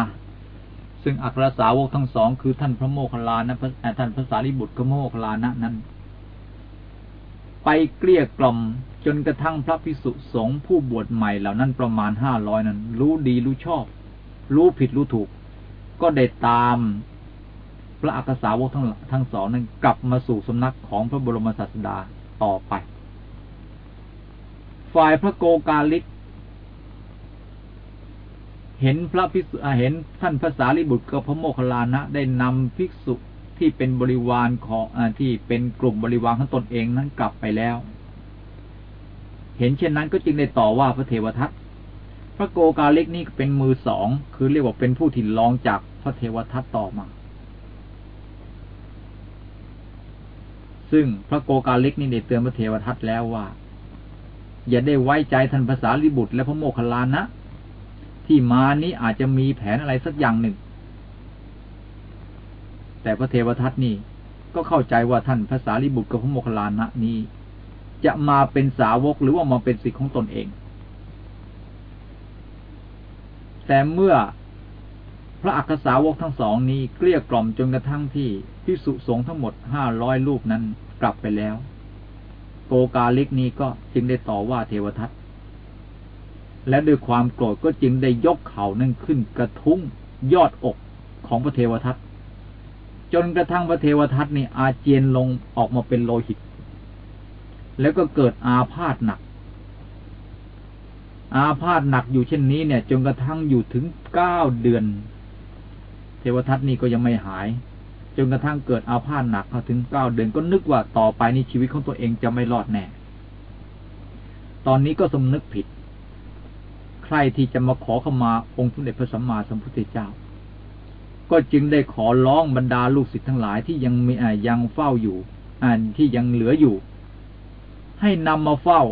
ซึ่งอัครสาวกทั้งสอง คือท่านพระโมคคัลลานะท่านพระสารีบุตรพระโมคคัลลานะนั้น ไปเกลี้ยกล่อมจนกระทั่งพระพิสุสงฆ์ผู้บวชใหม่เหล่านั้นประมาณห้าร้อยนั้น รู้ดีรู้ชอบ รู้ผิดรู้ถูก ก็ได้ตามพระอักษาวกทั้งทั้งสองนั้นกลับมาสู่สำนักของพระบรมศาสดาต่อไป ฝ่ายพระโกกาลิก เห็นพระภิกษุเห็นท่านภาษาลิบุตรกับพระโมคคัลลานะ ได้นำภิกษุที่เป็นบริวารของอที่เป็นกลุ่มบริวารของตนเองนั้นกลับไปแล้ว เห็นเช่นนั้นก็จึงได้ต่อว่าพระเทวทัตพระโกกาลิกนี่เป็นมือสอง คือเรียกว่าเป็นผู้ที่นรองจากพระเทวทัตต่อมา ซึ่งพระโกกาลิกนี่ได้เตือนพระเทวทัตแล้วว่า อย่าได้ไว้ใจท่านภาษาลิบุตรและพระโมคคัลลานะ ที่มานี้อาจจะมีแผนอะไรสักอย่างหนึ่ง แต่พระเทวทัตนี่ก็เข้าใจว่าท่านภาษาลิบุตรกับพระโมคคัลลานะนี้ จะมาเป็นสาวกหรือว่ามาเป็นสิทธิของตนเอง แต่เมื่อพระอักษาวกทั้งสองนี้เกลี้ยกล่อมจนกระทั่งที่พิสุสงฆ์ทั้งหมดห้าร้อยรูปนั้นกลับไปแล้ว โกกาลิกนี้ก็จึงได้ต่อว่าเทวทัตและด้วยความโกรธก็จึงได้ยกเข่านั่นขึ้นกระทุ้งยอดอกของพระเทวทัตจนกระทั่งพระเทวทัตนี่อาเจียนลงออกมาเป็นโลหิต แล้วก็เกิดอาพาธหนัก อาพาธหนักอยู่เช่นนี้เนี่ย จนกระทั่งอยู่ถึงเก้าเดือน เทวทัตนี่ก็ยังไม่หาย จนกระทั่งเกิดอาพาธหนักเขาถึงเก้าเดือนก็นึกว่าต่อไปนี้ชีวิตของตัวเองจะไม่รอดแน่ ตอนนี้ก็สมนึกผิด ใครที่จะมาขอเข้ามาองค์สมเด็จพระสัมมาสัมพุทธเจ้า ก็จึงได้ขอร้องบรรดาลูกศิษย์ทั้งหลายที่ยังมียังเฝ้าอยู่อันที่ยังเหลืออยู่ ให้นำมาเฝ้า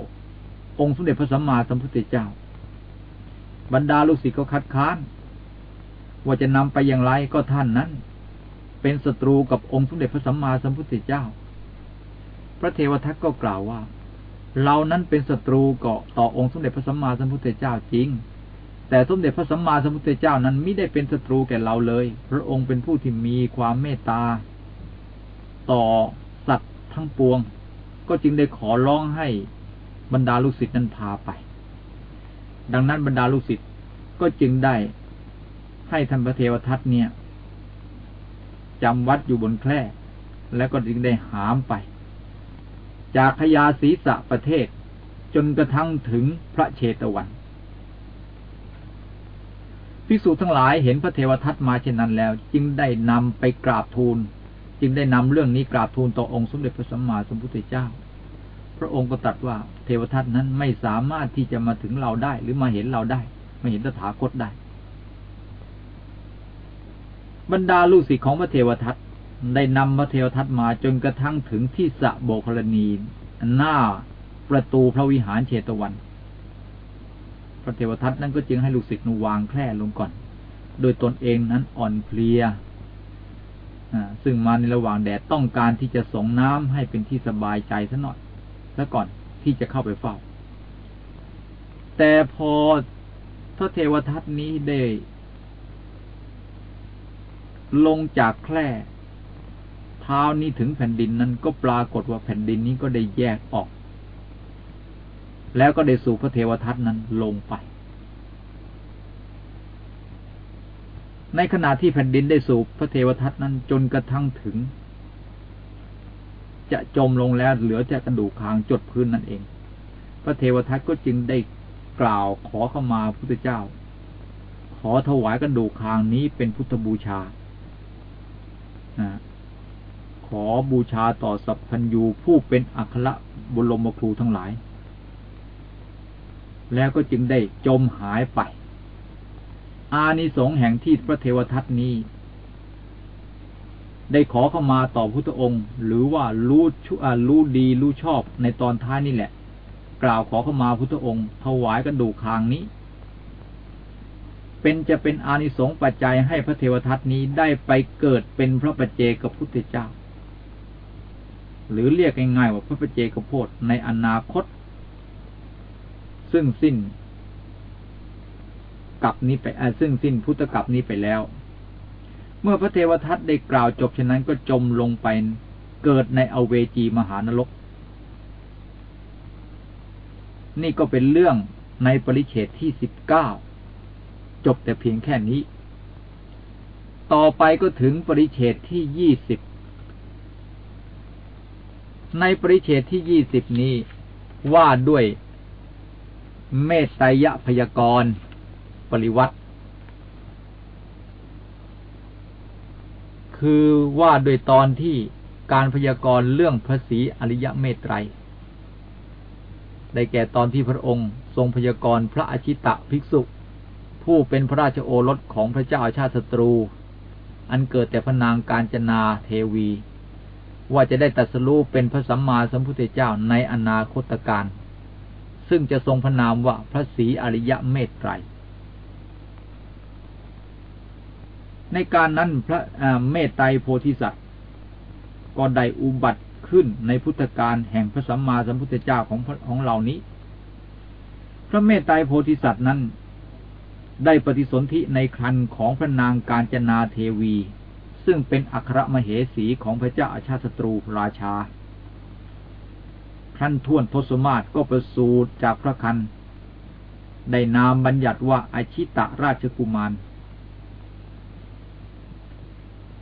องค์สมเด็จพระสัมมาสัมพุทธเจ้า บรรดาลูกศิษย์ก็คัดค้านว่าจะนำไปอย่างไรก็ท่านนั้น เป็นศัตรูกับองค์สมเด็จพระสัมมาสัมพุทธเจ้า พระเทวทัตก็กล่าวว่า เรานั้นเป็นศัตรูเกาะต่อองค์สมเด็จพระสัมมาสัมพุทธเจ้าจริง แต่สมเด็จพระสัมมาสัมพุทธเจ้านั้นไม่ได้เป็นศัตรูแก่เราเลย พระองค์เป็นผู้ที่มีความเมตตา ต่อสัตว์ทั้งปวง ก็จึงได้ขอร้องให้บรรดาลูกศิษย์นั้นพาไป ดังนั้นบรรดาลูกศิษย์ก็จึงได้ให้ท่านพระเทวทัตเนี่ย จำวัดอยู่บนแคร่แล้วก็จึงได้หามไป จากขยาศีสะประเทศ จนกระทั่งถึงพระเชตวัน ภิกษุทั้งหลายเห็นพระเทวทัตมาเช่นนั้นแล้ว จึงได้นำไปกราบทูล จึงได้นำเรื่องนี้กราบทูลต่อองค์สมเด็จพระสัมมาสัมพุทธเจ้า พระองค์ก็ตรัสว่าเทวทัตนั้นไม่สามารถที่จะมาถึงเราได้หรือมาเห็นเราได้ มาเห็นตถาคตได้ บรรดาลูกศิษย์ของพระเทวทัตได้นำพระเทวทัตมาจนกระทั่งถึงที่สะโบกรณี หน้าประตูพระวิหารเชตวัน พระเทวทัตนั้นก็จึงให้ลูกศิษย์นวางแคร่ลงก่อน โดยตนเองนั้นอ่อนเพลียซึ่งมาในระหว่างแดดต้องการที่จะส่งน้ำให้เป็นที่สบายใจซะหน่อยแล้วก่อนที่จะเข้าไปเฝ้า แต่พอพระเทวทัตนี้ได้ ลงจากแคร่เท้านี้ถึงแผ่นดินนั้นก็ปรากฏว่าแผ่นดินนี้ก็ได้แยกออก แล้วก็ได้สู่พระเทวทัตนั้นลงไป ในขณะที่แผ่นดินได้สู่พระเทวทัตนั้นจนกระทั่งถึง จะจมลงแล้วเหลือแต่กระดูกคางจดพื้นนั่นเอง พระเทวทัตก็จึงได้กล่าวขอเข้ามาพระพุทธเจ้า ขอถวายกระดูกคางนี้เป็นพุทธบูชา ขอบูชาต่อสัพพัญญูผู้เป็นอัครบุรมครูทั้งหลาย แล้วก็จึงได้จมหายไป อานิสงส์แห่งที่พระเทวทัตนี้ ได้ขอเข้ามาต่อพุทธองค์ หรือว่ารู้ชุรู้ดีรู้ชอบในตอนท้ายนี่แหละ กล่าวขอเข้ามาพุทธองค์ถวายกระดูกคางนี้ เป็นจะเป็นอานิสงส์ปัจจัยให้พระเทวทัตนี้ได้ไปเกิดเป็นพระปัจเจกพุทธเจ้า หรือเรียกง่ายๆว่าพระปเจกโพธในอนาคต ซึ่งสิ้นกับนี้ไปซึ่งสิ้นพุทธกับนี้ไปแล้ว เมื่อพระเทวทัตได้กล่าวจบฉะนั้นก็จมลงไปเกิดในอเวจีมหานรก นี่ก็เป็นเรื่องในปริเฉดที่สิบเก้า จบแต่เพียงแค่นี้ ต่อไปก็ถึงปริเฉดที่ยี่สิบ ในปริเชตที่ยี่สิบนี้ ว่าด้วยเมตไตยพยากรปริวัติคือว่าโดยตอนที่การพยากรณ์เรื่องพระศรีอริยเมตไตร ได้แก่ตอนที่พระองค์ทรงพยากรณ์พระอชิตะภิกษุ ผู้เป็นพระราชโอรสของพระเจ้าชาติศัตรู อันเกิดแต่พระนางการจนาเทวี ว่าจะได้ตัดสู้เป็นพระสัมมาสัมพุทธเจ้าในอนาคตการซึ่งจะทรงพระนามว่าพระศรีอริยะเมตไตร ในการนั้นพระเมตไตรโพธิสัตว์ก็ได้อุบัติขึ้นในพุทธการแห่งพระสัมมาสัมพุทธเจ้าของของเหล่านี้ พระเมตไตรโพธิสัตว์นั้น ได้ปฏิสนธิในครันของพระนางการจนาเทวี ซึ่งเป็นอัครมเหสีของพระเจ้าอาชาติศัตรูราชาขั้นท่วนทศมาศก็ประสูติจากพระคันได้นามบัญญัติว่าอาชิตะราชกุมาร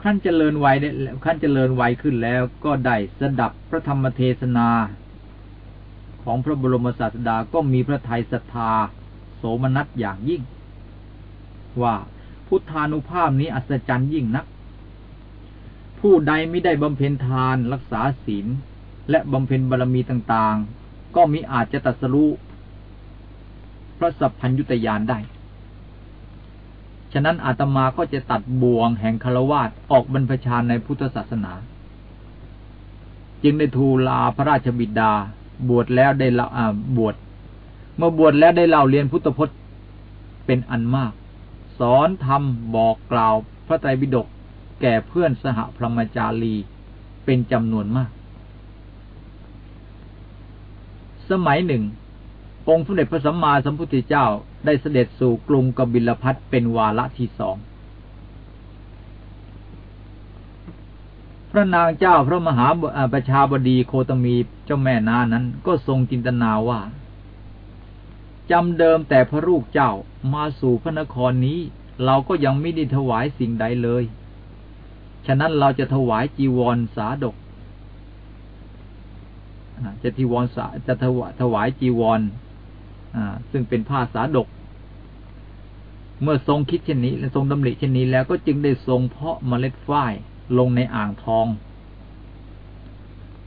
ขั้นเจริญวัยขั้นเจริญวัยขึ้นแล้วก็ได้สดับพระธรรมเทศนา ของพระบรมศาสดาก็มีพระทัยศรัทธา โสมนัสอย่างยิ่ง ว่าพุทธานุภาพนี้อัศจรรย์ยิ่งนัก ผู้ใดไม่ได้บำเพ็ญทานรักษาศีล และบำเพ็ญบารรมีต่างๆ ก็มิอาจจะตัดสรู้พระสัพพัญยุตยานได้ ฉะนั้นอาตมาก็จะตัดบ่วงแห่งคารวาสออกบรรพชาในพุทธศาสนา จึงได้ทูลาพระราชบิดา บวชแล้วได้ละบวช เมื่อบวชแล้วได้เล่าเรียนพุทธพจน์เป็นอันมาก สอนธรรมบอกกล่าวพระไตรปิฎกแก่เพื่อนสหพรหมจารีเป็นจำนวนมาก สมัยหนึ่ง องค์สมเด็จพระสัมมาสัมพุทธเจ้าได้เสด็จสู่กรุงกบิลพัทเป็นวาระที่สอง พระนางเจ้าพระมหาประชาบดีโคตมีเจ้าแม่นานั้นก็ทรงจินตนาว่า จำเดิมแต่พระลูกเจ้ามาสู่พระนครนี้ เราก็ยังไม่ได้ถวายสิ่งใดเลย ฉะนั้นเราจะถวายจีวรสาดกจะจีวรสาจะถวายถวายจีวรซึ่งเป็นผ้าสาดก เมื่อทรงคิดเช่นนี้และทรงดำริเช่นนี้แล้วก็จึงได้ทรงเพาะเมล็ดฝ้ายลงในอ่างทอง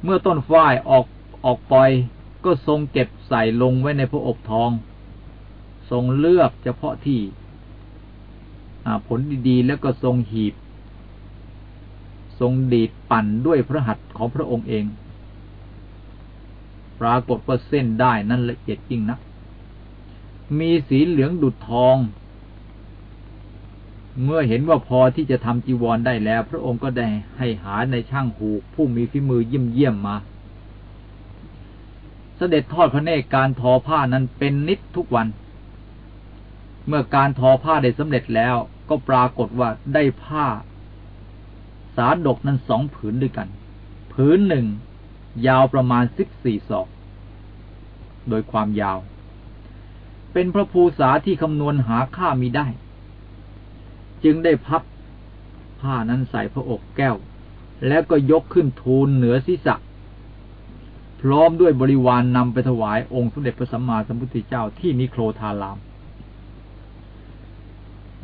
เมื่อต้นฝ้ายออกออกปล่อย ก็ทรงเก็บใส่ลงไว้ในพระอบทอง ทรงเลือกเฉพาะที่ผลดีๆ แล้วก็ทรงหีบ ทรงดีดปั่นด้วยพระหัตถ์ของพระองค์เอง ปรากฏว่าเส้นได้นั้นละเอียดจริงนะมีสีเหลืองดุดทอง เมื่อเห็นว่าพอที่จะทำจีวรได้แล้ว พระองค์ก็ได้ให้หาในช่างหูกผู้มีฝีมือเยี่ยมเยี่ยมมา เสด็จทอดพระเนตรการทอผ้านั้นเป็นนิดทุกวัน เมื่อการทอผ้าได้สำเร็จแล้วก็ปรากฏว่าได้ผ้า สาดกนั้นสองผืนด้วยกัน ผืนหนึ่ง ยาวประมาณสิบสี่ศอก โดยความยาว เป็นพระภูษาที่คำนวณหาค่ามีได้ จึงได้พับผ้านั้นใส่พระอกแก้ว แล้วก็ยกขึ้นทูลเหนือศีรษะ พร้อมด้วยบริวารนนำไปถวายองค์สมเด็จพระสัมมาสัมพุทธเจ้าที่นิโครธาราม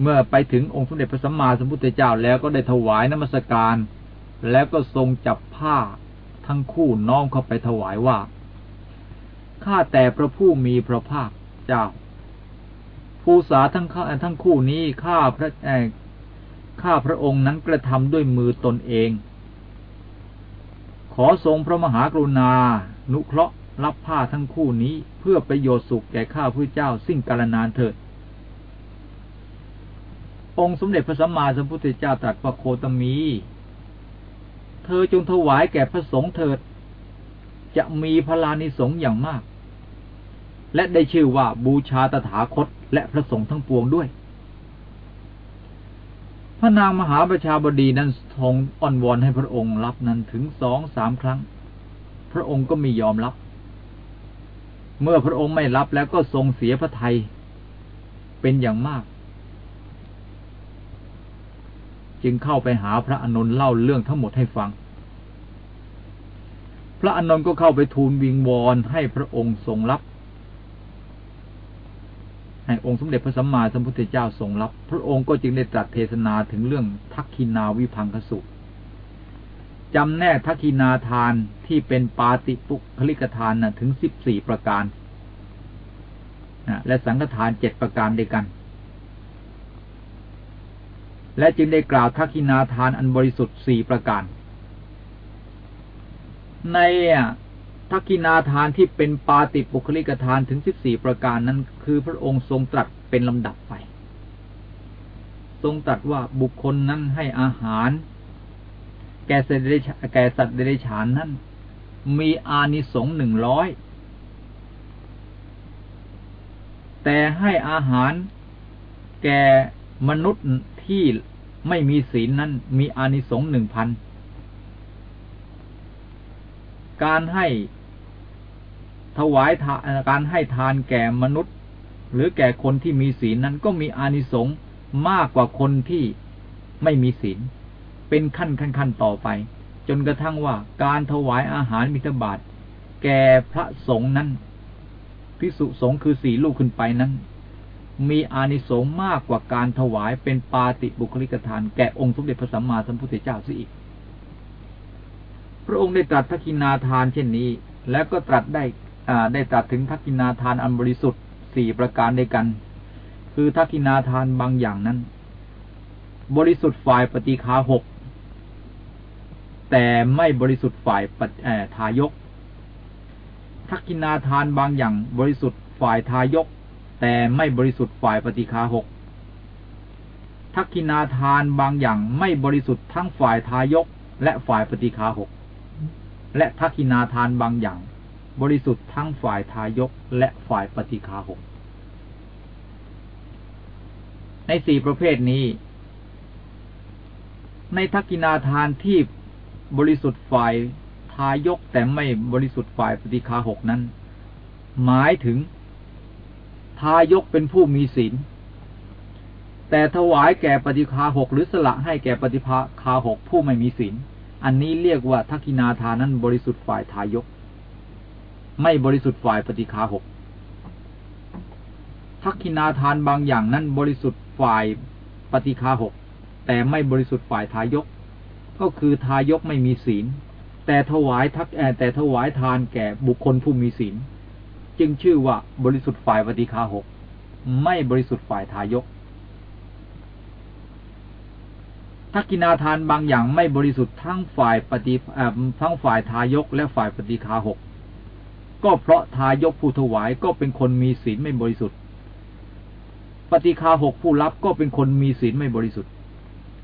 เมื่อไปถึงองค์สมเด็จพระสัมมาสัมพุทธเจ้าแล้วก็ได้ถวายนมัสการ แล้วก็ทรงจับผ้าทั้งคู่น้อมเข้าไปถวายว่า ข้าแต่พระผู้มีพระภาคเจ้า ภูษาทั้งทั้งคู่นี้ข้าพระข้าพระองค์นั้นกระทำด้วยมือตนเอง ขอทรงพระมหากรุณา นุเคราะห์รับผ้าทั้งคู่นี้เพื่อประโยชน์สุขแก่ข้าพระเจ้าสิ่งกาลนานเถิด องค์สมเด็จพระสัมมาสัมพุทธเจ้าตรัสว่าโคตมี เธอจงถวายแก่พระสงฆ์เถิด จะมีพลานิสงอย่างมาก และได้ชื่อว่าบูชาตถาคตและพระสงฆ์ทั้งปวงด้วย พระนางมหาประชาบดีนั้นทรงอ้อนวอนให้พระองค์รับนั้นถึงสองสามครั้ง พระองค์ก็ไม่ยอมรับ เมื่อพระองค์ไม่รับแล้วก็ทรงเสียพระทัยเป็นอย่างมาก จึงเข้าไปหาพระอนุนเล่าเรื่องทั้งหมดให้ฟัง พระอนุนก็เข้าไปทูลวิงวอนให้พระองค์ทรงรับ ให้องค์สมเด็จพระสัมมาสัมพุทธเจ้าทรงรับ พระองค์ก็จึงได้ตรัสเทศนาถึงเรื่องทักขินาวิพังคสุจำแนกทักขินาทานที่เป็นปาติปุคลิกทานนะถึงสิบสี่ประการและสังฆทานเจ็ดประการด้วยกัน และจึงได้กล่าวทักขินาทานอันบริสุทธิ์สี่ประการ ใน ทักกินาทานที่เป็นปาติปุคลิกทานถึงสิบสี่ประการนั้น คือพระองค์ทรงตรัสเป็นลำดับไป ทรงตรัสว่าบุคคลนั้นให้อาหาร แก่สัตว์แก่สัตว์เดรัจฉานนั้น มีอานิสงส์หนึ่งร้อยแต่ให้อาหารแก่มนุษย์ที่ไม่มีศีลนั้น มีอานิสงส์หนึ่งพัน การให้ ถวายการให้ทานแก่มนุษย์ หรือแก่คนที่มีศีลนั้นก็มีอานิสงส์มากกว่าคนที่ไม่มีศีล เป็นขั้นขั้นขั้นต่อไป จนกระทั่งว่าการถวายอาหารมิถบาทแก่พระสงฆ์นั้นพิสุสงฆ์คือสี่ลูกขึ้นไปนั้น มีอานิสงส์มากกว่าการถวายเป็นปาติบุคลิกทานแก่องค์สมเด็จพระสัมมาสัมพุทธเจ้าซิอีก พระองค์ได้ตรัสทักินาทานเช่นนี้ แล้วก็ตรัสได้ ได้ตรัสถึงทักกินาทานอันบริสุทธิ์สี่ประการด้วยกัน คือทักกินาทานบางอย่างนั้น บริสุทธิ์ฝ่ายปฏิคาหกแต่ไม่บริสุทธิ์ฝ่ายทายก ทักกินาทานบางอย่าง บริสุทธิ์ฝ่ายทายก แต่ไม่บริสุทธิ์ฝ่ายปฏิคาหกทักกินาทานบางอย่างไม่บริสุทธิ์ทั้งฝ่ายทายก และฝ่ายปฏิคาหกและทักกินาทานบางอย่าง บริสุทธิ์ทั้งฝ่ายทายกและฝ่ายปฏิคาหก ในสี่ประเภทนี้ ในทักกินาทานที่บริสุทธิ์ฝ่ายทายกแต่ไม่บริสุทธิ์ฝ่ายปฏิคาหกนั้น หมายถึง ทายกเป็นผู้มีศีลแต่ถวายแก่ปฏิคาหกหรือสละให้แก่ปฏิภาคาหกผู้ไม่มีศีล อันนี้เรียกว่าทักกินาทานนั้นบริสุทธิ์ฝ่ายทายก ไม่บริสุทธิ์ฝ่ายปฏิคาหกทักขินาทานบางอย่างนั้นบริสุทธิ์ฝ่ายปฏิคาหกแต่ไม่บริสุทธิ์ฝ่ายทายก ก็คือทายกไม่มีศีล แต่ถวายทักแต่ถวายทานแก่บุคคลผู้มีศีล จึงชื่อว่าบริสุทธิ์ฝ่ายปฏิคาหกไม่บริสุทธิ์ฝ่ายทายกทักกินาทานบางอย่างไม่บริสุทธิ์ทั้งฝ่ายปฏิทั้งฝ่ายทายกและฝ่ายปฏิคาหก ก็เพราะทายกผู้ถวายก็เป็นคนมีศีลไม่บริสุทธิ์ ปฏิคาหกผู้รับก็เป็นคนมีศีลไม่บริสุทธิ์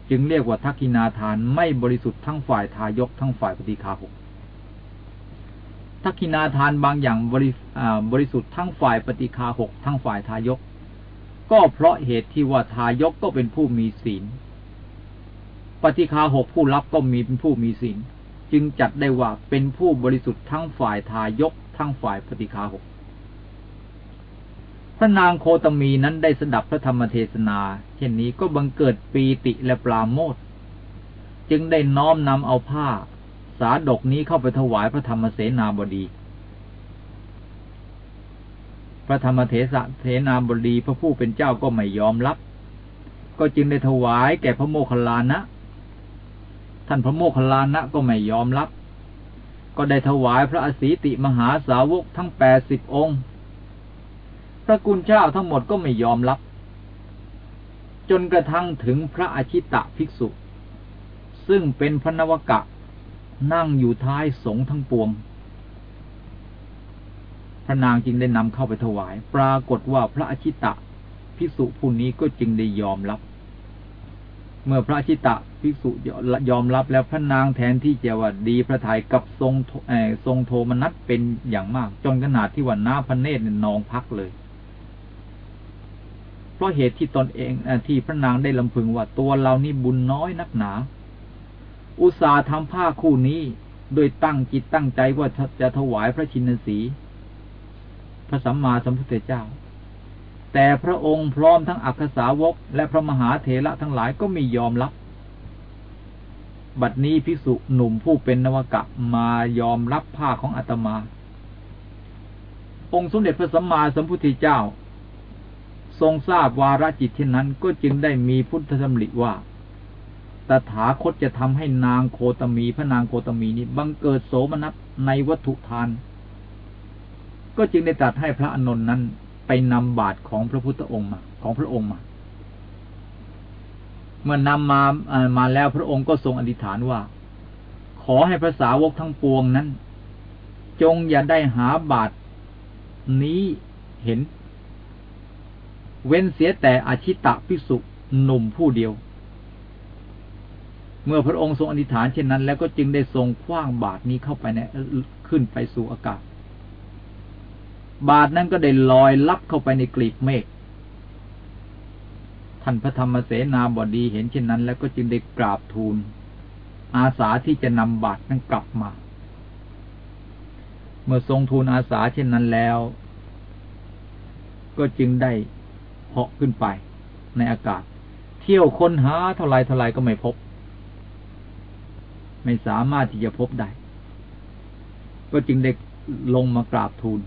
จึงเรียกว่าทักกินาทานไม่บริสุทธิ์ทั้งฝ่ายทายกทั้งฝ่ายปฏิคาหกทักกินาทานบางอย่างบริบริสุทธิ์ทั้งฝ่ายปฏิคาหกทั้งฝ่ายทายก ก็เพราะเหตุที่ว่าทายกก็เป็นผู้มีศีล ปฏิคาหกผู้รับก็มีเป็นผู้มีศีล จึงจัดได้ว่าเป็นผู้บริสุทธิ์ทั้งฝ่ายทายก ทั้งฝ่ายปฏิคาหก พระนางโคตมีนั้นได้สดับพระธรรมเทศนา เช่นนี้ก็บังเกิดปีติและปราโมทจึงได้น้อมนำเอาผ้า สาดกนี้เข้าไปถวายพระธรรมเสนาบดี พระธรรมเทศเสนาบดีพระผู้เป็นเจ้าก็ไม่ยอมรับ ก็จึงได้ถวายแก่พระโมคคัลลานะ ท่านพระโมคคัลลานะก็ไม่ยอมรับ ก็ได้ถวายพระอสีติมหาสาวกทั้งแปดสิบองค์ พระกุณเจ้าทั้งหมดก็ไม่ยอมรับ จนกระทั่งถึงพระอชิตะภิกษุ ซึ่งเป็นพระนวกะ นั่งอยู่ท้ายสงทั้งปวง พระนางจึงได้นำเข้าไปถวาย ปรากฏว่าพระอชิตะภิกษุผู้นี้ก็จึงได้ยอมรับ เมื่อพระชิตะภิกษุยอมรับแล้วพระนางแทนที่จะว่าดีพระทัยกับทรงทรงโทมนัสเป็นอย่างมาก จนขนาดที่ว่าน้าพระเนตรนองพักเลย เพราะเหตุที่ตนเองที่พระนางได้ลำพึงว่าตัวเรานี่บุญน้อยนักหนา อุตสาห์ทำผ้าคู่นี้ โดยตั้งจิตตั้งใจว่าจะถวายพระชินสี พระสัมมาสัมพุทธเจ้า แต่พระองค์พร้อมทั้งอักษาวก และพระมหาเถระทั้งหลายก็ไม่ยอมรับ บัดนี้ภิกษุหนุ่มผู้เป็นนวกะมายอมรับผ้าของอาตมา องค์สมเด็จพระสัมมาสัมพุทธเจ้า ทรงทราบวาระจิตที่นั้นก็จึงได้มีพุทธธรรมริว่าตถาคตจะทำให้นางโคตมี พระนางโคตมีนี้บังเกิดโสมนัสในวัตถุทาน ก็จึงได้ตัดให้พระอนนท์นั้น ไปนำบาตรของพระพุทธองค์มาของพระองค์มา เมื่อนำมามาแล้วพระองค์ก็ทรงอธิษฐานว่า ขอให้พระสาวกทั้งปวงนั้น จงอย่าได้หาบาตรนี้เห็น เว้นเสียแต่อาชิตะพิสุหนุ่มผู้เดียว เมื่อพระองค์ทรงอธิษฐานเช่นนั้น แล้วก็จึงได้ทรงคว้างบาทนี้เข้าไปในขึ้นไปสู่อากาศ บาทนั้นก็ได้ลอยลับเข้าไปในกลีบเมฆท่านพระธรรมเสนาบดีเห็นเช่นนั้น แล้วก็จึงได้กราบทูล อาสาที่จะนำบาทนั้นกลับมา เมื่อทรงทูลอาสาเช่นนั้นแล้ว ก็จึงได้เหาะขึ้นไปในอากาศ เที่ยวค้นหาเท่าไรเท่าไรก็ไม่พบ ไม่สามารถที่จะพบได้ ก็จึงได้ลงมากราบทูล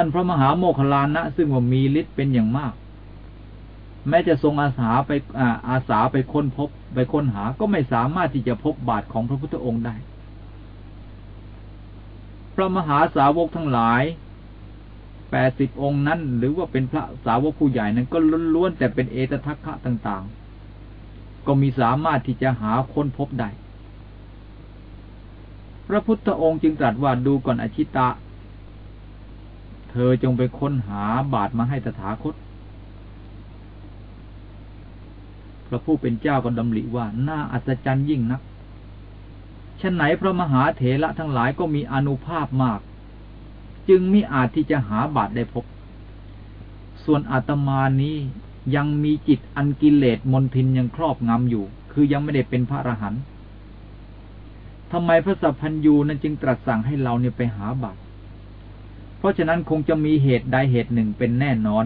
ท่านพระมหาโมคคลานะ ซึ่งว่ามีฤทธิ์เป็นอย่างมาก แม้จะทรงอาสาไปอาอาสาไปค้นพบ ไปค้นหาก็ไม่สามารถที่จะพบบาทของพระพุทธองค์ได้ พระมหาสาวกทั้งหลายแปดสิบองค์นั้น หรือว่าเป็นพระสาวกผู้ใหญ่นั้นก็ล้วนแต่เป็นเอตทัคคะต่าง ๆ ก็มีสามารถที่จะหาค้นพบได้ พระพุทธองค์จึงตรัสว่าดูก่อนอชิตะ เธอจงไปค้นหาบาทมาให้ตถาคต พระผู้เป็นเจ้าก็ดำริว่า น่าอัศจรรย์ยิ่งนักฉันไหนพระมหาเถระทั้งหลายก็มีอนุภาพมาก จึงไมิอาจที่จะหาบาตรได้พบ ส่วนอาตมานี้ยังมีจิตอันกิเลสมนทินยังครอบงำอยู่ คือยังไม่ได้เป็นพระอรหันต์ทำไมพระสัพพัญยูนั้นจึงตรัสสั่งให้เราเนี่ยไปหาบาตร เพราะฉะนั้นคงจะมีเหตุใดเหตุหนึ่งเป็นแน่นอน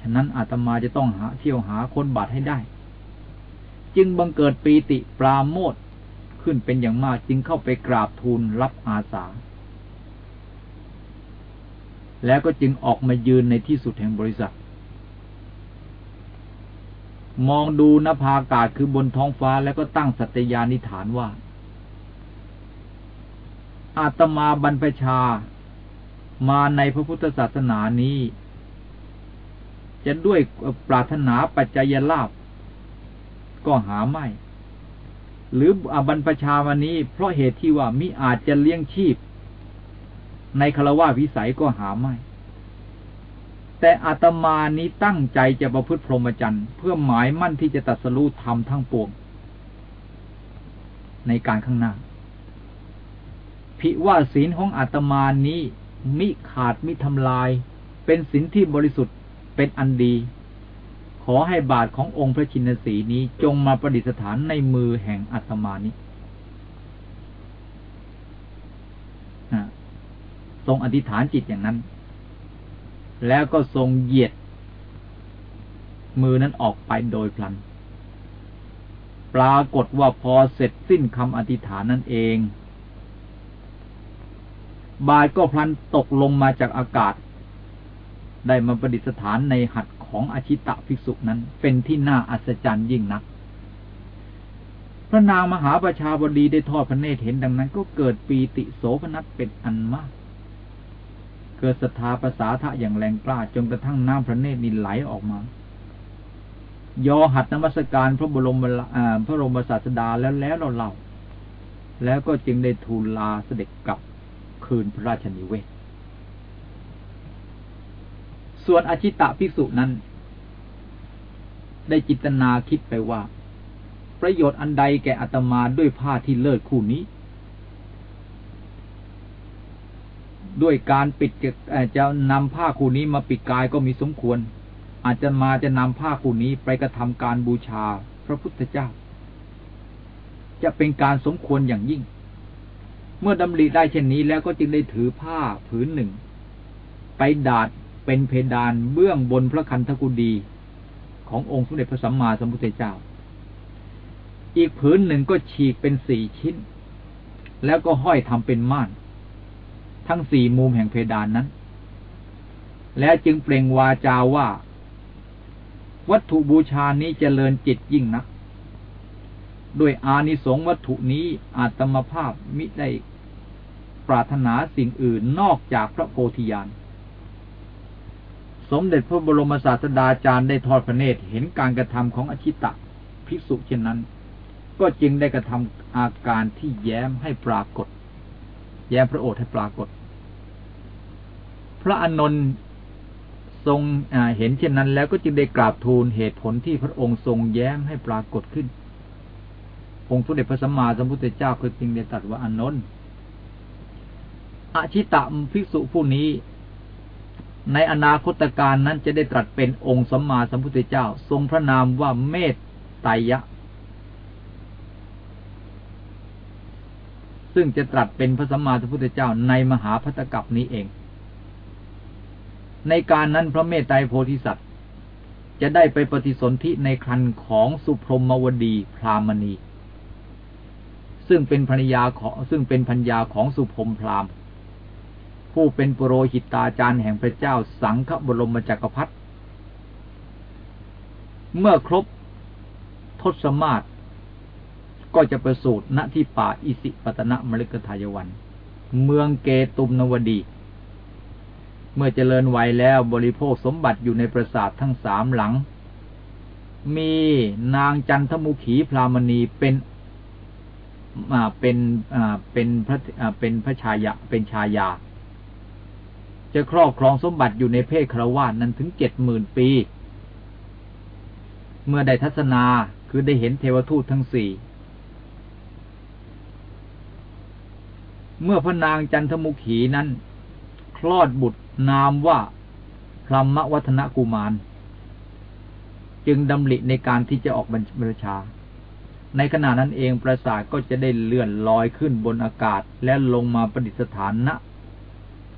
ฉะนั้นอาตมาจะต้องหาเที่ยวหาคนบาตรให้ได้ จึงบังเกิดปีติปราโมทขึ้นเป็นอย่างมากจึงเข้าไปกราบทูลรับอาสา แล้วก็จึงออกมายืนในที่สุดแห่งบริษัท มองดูนภาอากาศคือบนท้องฟ้าแล้วก็ตั้งสัตยานิฐานว่า อาตมาบรรพชา มาในพระพุทธศาสนานี้ จะด้วยปรารถนาปัจจัยลาภก็หาไม่ หรือบรรพชาวันนี้ เพราะเหตุที่ว่ามิอาจจะเลี้ยงชีพ ในคารวะวิสัยก็หาไม่ แต่อาตมานี้ตั้งใจจะประพฤติพรหมจรรย์เพื่อหมายมั่นที่จะตัดสู้ธรรมทั้งปวง ในการข้างหน้า พิว่าศีลของอาตมานี้ มิขาดมิทำลาย เป็นศีลที่บริสุทธิ์เป็นอันดี ขอให้บาทขององค์พระชินสีนี้จงมาประดิษฐานในมือแห่งอาตมานี้ทรงอธิษฐานจิตอย่างนั้น แล้วก็ทรงเหยียด มือนั้นออกไปโดยพลัน ปรากฏว่าพอเสร็จสิ้นคำอธิษฐานนั่นเอง บาทก็พลันตกลงมาจากอากาศ ได้มาประดิษฐานในหัดของอชิตะภิกษุนั้น เป็นที่น่าอัศจรรย์ยิ่งนัก พระนางมหาประชาบดีได้ทอดพระเนตรเห็นดังนั้น ก็เกิดปีติโสพนัสเป็นอันมาก เกิดศรัทธาภาษาทะอย่างแรงกล้าจนกระทั่งน้ำพระเนตรนินไหลออกมา ยอหัดนมัสการพระบรมพระบรมศาสดาแล้วแล้วเราเล่าแล้วก็จึงได้ทูลลาเสด็จกลับ คืนพระราชนิเวศ ส่วนอชิตะภิกษุนั้น ได้จิตนาคิดไปว่า ประโยชน์อันใดแก่อัตมาด้วยผ้าที่เลิศคู่นี้ ด้วยการปิดจะนำผ้าคู่นี้มาปิดกายก็มีสมควร อาจจะมาจะนำผ้าคู่นี้ไปกระทำการบูชาพระพุทธเจ้า จะเป็นการสมควรอย่างยิ่ง เมื่อดำริได้เช่นนี้แล้วก็จึงได้ถือผ้าผืนหนึ่ง ไปดาดเป็นเพดานเบื้องบนพระคันธกุฎีขององค์สมเด็จพระสัมมาสัมพุทธเจ้า อีกผืนหนึ่งก็ฉีกเป็นสี่ชิ้น แล้วก็ห้อยทำเป็นม่าน ทั้งสี่มุมแห่งเพดานนั้น แล้วจึงเปล่งวาจาว่า วัตถุบูชานี้เจริญจิตยิ่งนัก ด้วยอานิสงส์วัตถุนี้อาตมภาพมิได้ปรารถนาสิ่งอื่นนอกจากพระโพธิญาณ สมเด็จพระบรมศาสดาจารย์ได้ทอดพระเนตรเห็นการกระทำของอชิตะภิกษุเช่นนั้น ก็จึงได้กระทำอาการที่แย้มให้ปรากฏ แย้มพระโอษฐ์ให้ปรากฏ พระอนนท์ทรงเห็นเช่นนั้นแล้วก็จึงได้กราบทูลเหตุผลที่พระองค์ทรงแย้มให้ปรากฏขึ้น องค์พระเดชพระสัมมาสัมพุทธเจ้าคือจึงได้ตรัสว่าอนนท์อชิตะภิกษุผู้นี้ ในอนาคตการนั้นจะได้ตรัสเป็นองค์สัมมาสัมพุทธเจ้า ทรงพระนามว่าเมตไตยะ ซึ่งจะตรัสเป็นพระสัมมาสัมพุทธเจ้าในมหาพัตกับนี้เอง ในการนั้นพระเมตไตรโพธิสัตว์จะได้ไปปฏิสนธิในครันของสุพรมวดีพรามณี ซึ่งเป็นภรรยาของซึ่งเป็นพัญญาของสุพมพรามผู้เป็นปุโรหิตตาจารย์แห่งพระเจ้าสังฆบรมจักรพรรดิเมื่อครบทศมาศก็จะประสูติณที่ป่าอิสิปตนะมฤคทายวัน เมืองเกตุมนวดี เมื่อเจริญวัยแล้วบริโภคสมบัติอยู่ในปราสาททั้งสามหลัง มีนางจันทมุขีพรามณีเป็น เป็นเป็นพระเป็นพระชายาเป็นชายา จะครอบครองสมบัติอยู่ในเพศครวาสนั้นถึงเจ็ดหมื่นปี เมื่อได้ทัศนาคือได้เห็นเทวทูตทั้งสี่เมื่อพระนางจันทมุขีนั้น คลอดบุตรนามว่าพรหมวัฒนกุมาร จึงดำริในการที่จะออกบัญชา ในขณะนั้นเองประสาทก็จะได้เลื่อนลอยขึ้นบนอากาศและลงมาประดิษฐานณ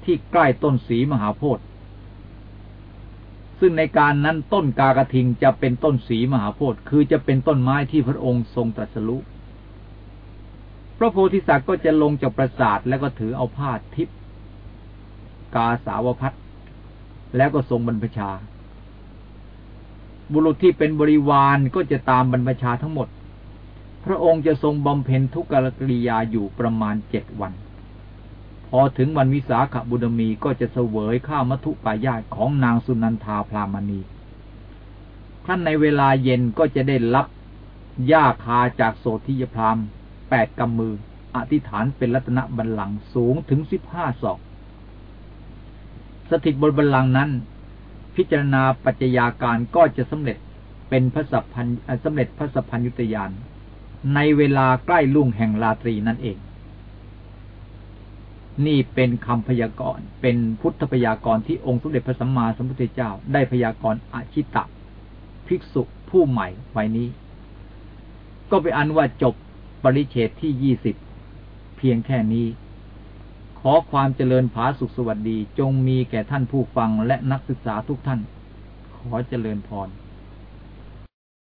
ที่ใกล้ต้นสีมหาโพธิ์ซึ่งในการนั้นต้นกากระทิงจะเป็นต้นสีมหาโพธิ์คือจะเป็นต้นไม้ที่พระองค์ทรงตรัสรู้พระโพธิสัตว์ก็จะลงจากปราสาทแล้วก็ถือเอาผ้าทิพกาสาวพัดแล้วก็ทรงบรรพชา บุรุษที่เป็นบริวารก็จะตามบรรพชาทั้งหมด พระองค์จะทรงบำเพ็ญทุกขกริยาอยู่ประมาณเจ็ดวัน พอถึงวันวิสาขบุญมีก็จะเสวยข้าวมัทุปายาตของนางสุนันทาพรามณีท่านในเวลาเย็นก็จะได้รับหญ้าคาจากโสธิยพรามแปดกำมือ อธิษฐานเป็นรัตนบัลลังก์สูงถึงสิบห้าศอก สถิตบนบัลลังก์นั้น พิจารณาปัจจัยาการก็จะสำเร็จเป็นพระสัพพันสำเร็จพระสัพพัญยุตยาน ในเวลาใกล้ลุ่งแห่งราตรีนั่นเอง นี่เป็นคำพยากรณ์ เป็นพุทธพยากรณ์ที่องค์สมเด็จพระสัมมาสัมพุทธเจ้า ได้พยากรณ์อาชิตะ ภิกษุผู้ใหม่ไว้นี้ ก็ไปอันว่าจบปริเฉดที่ยี่สิบเพียงแค่นี้ ขอความเจริญผาสุขสวัสดีจงมีแก่ท่านผู้ฟังและนักศึกษาทุกท่าน ขอเจริญพร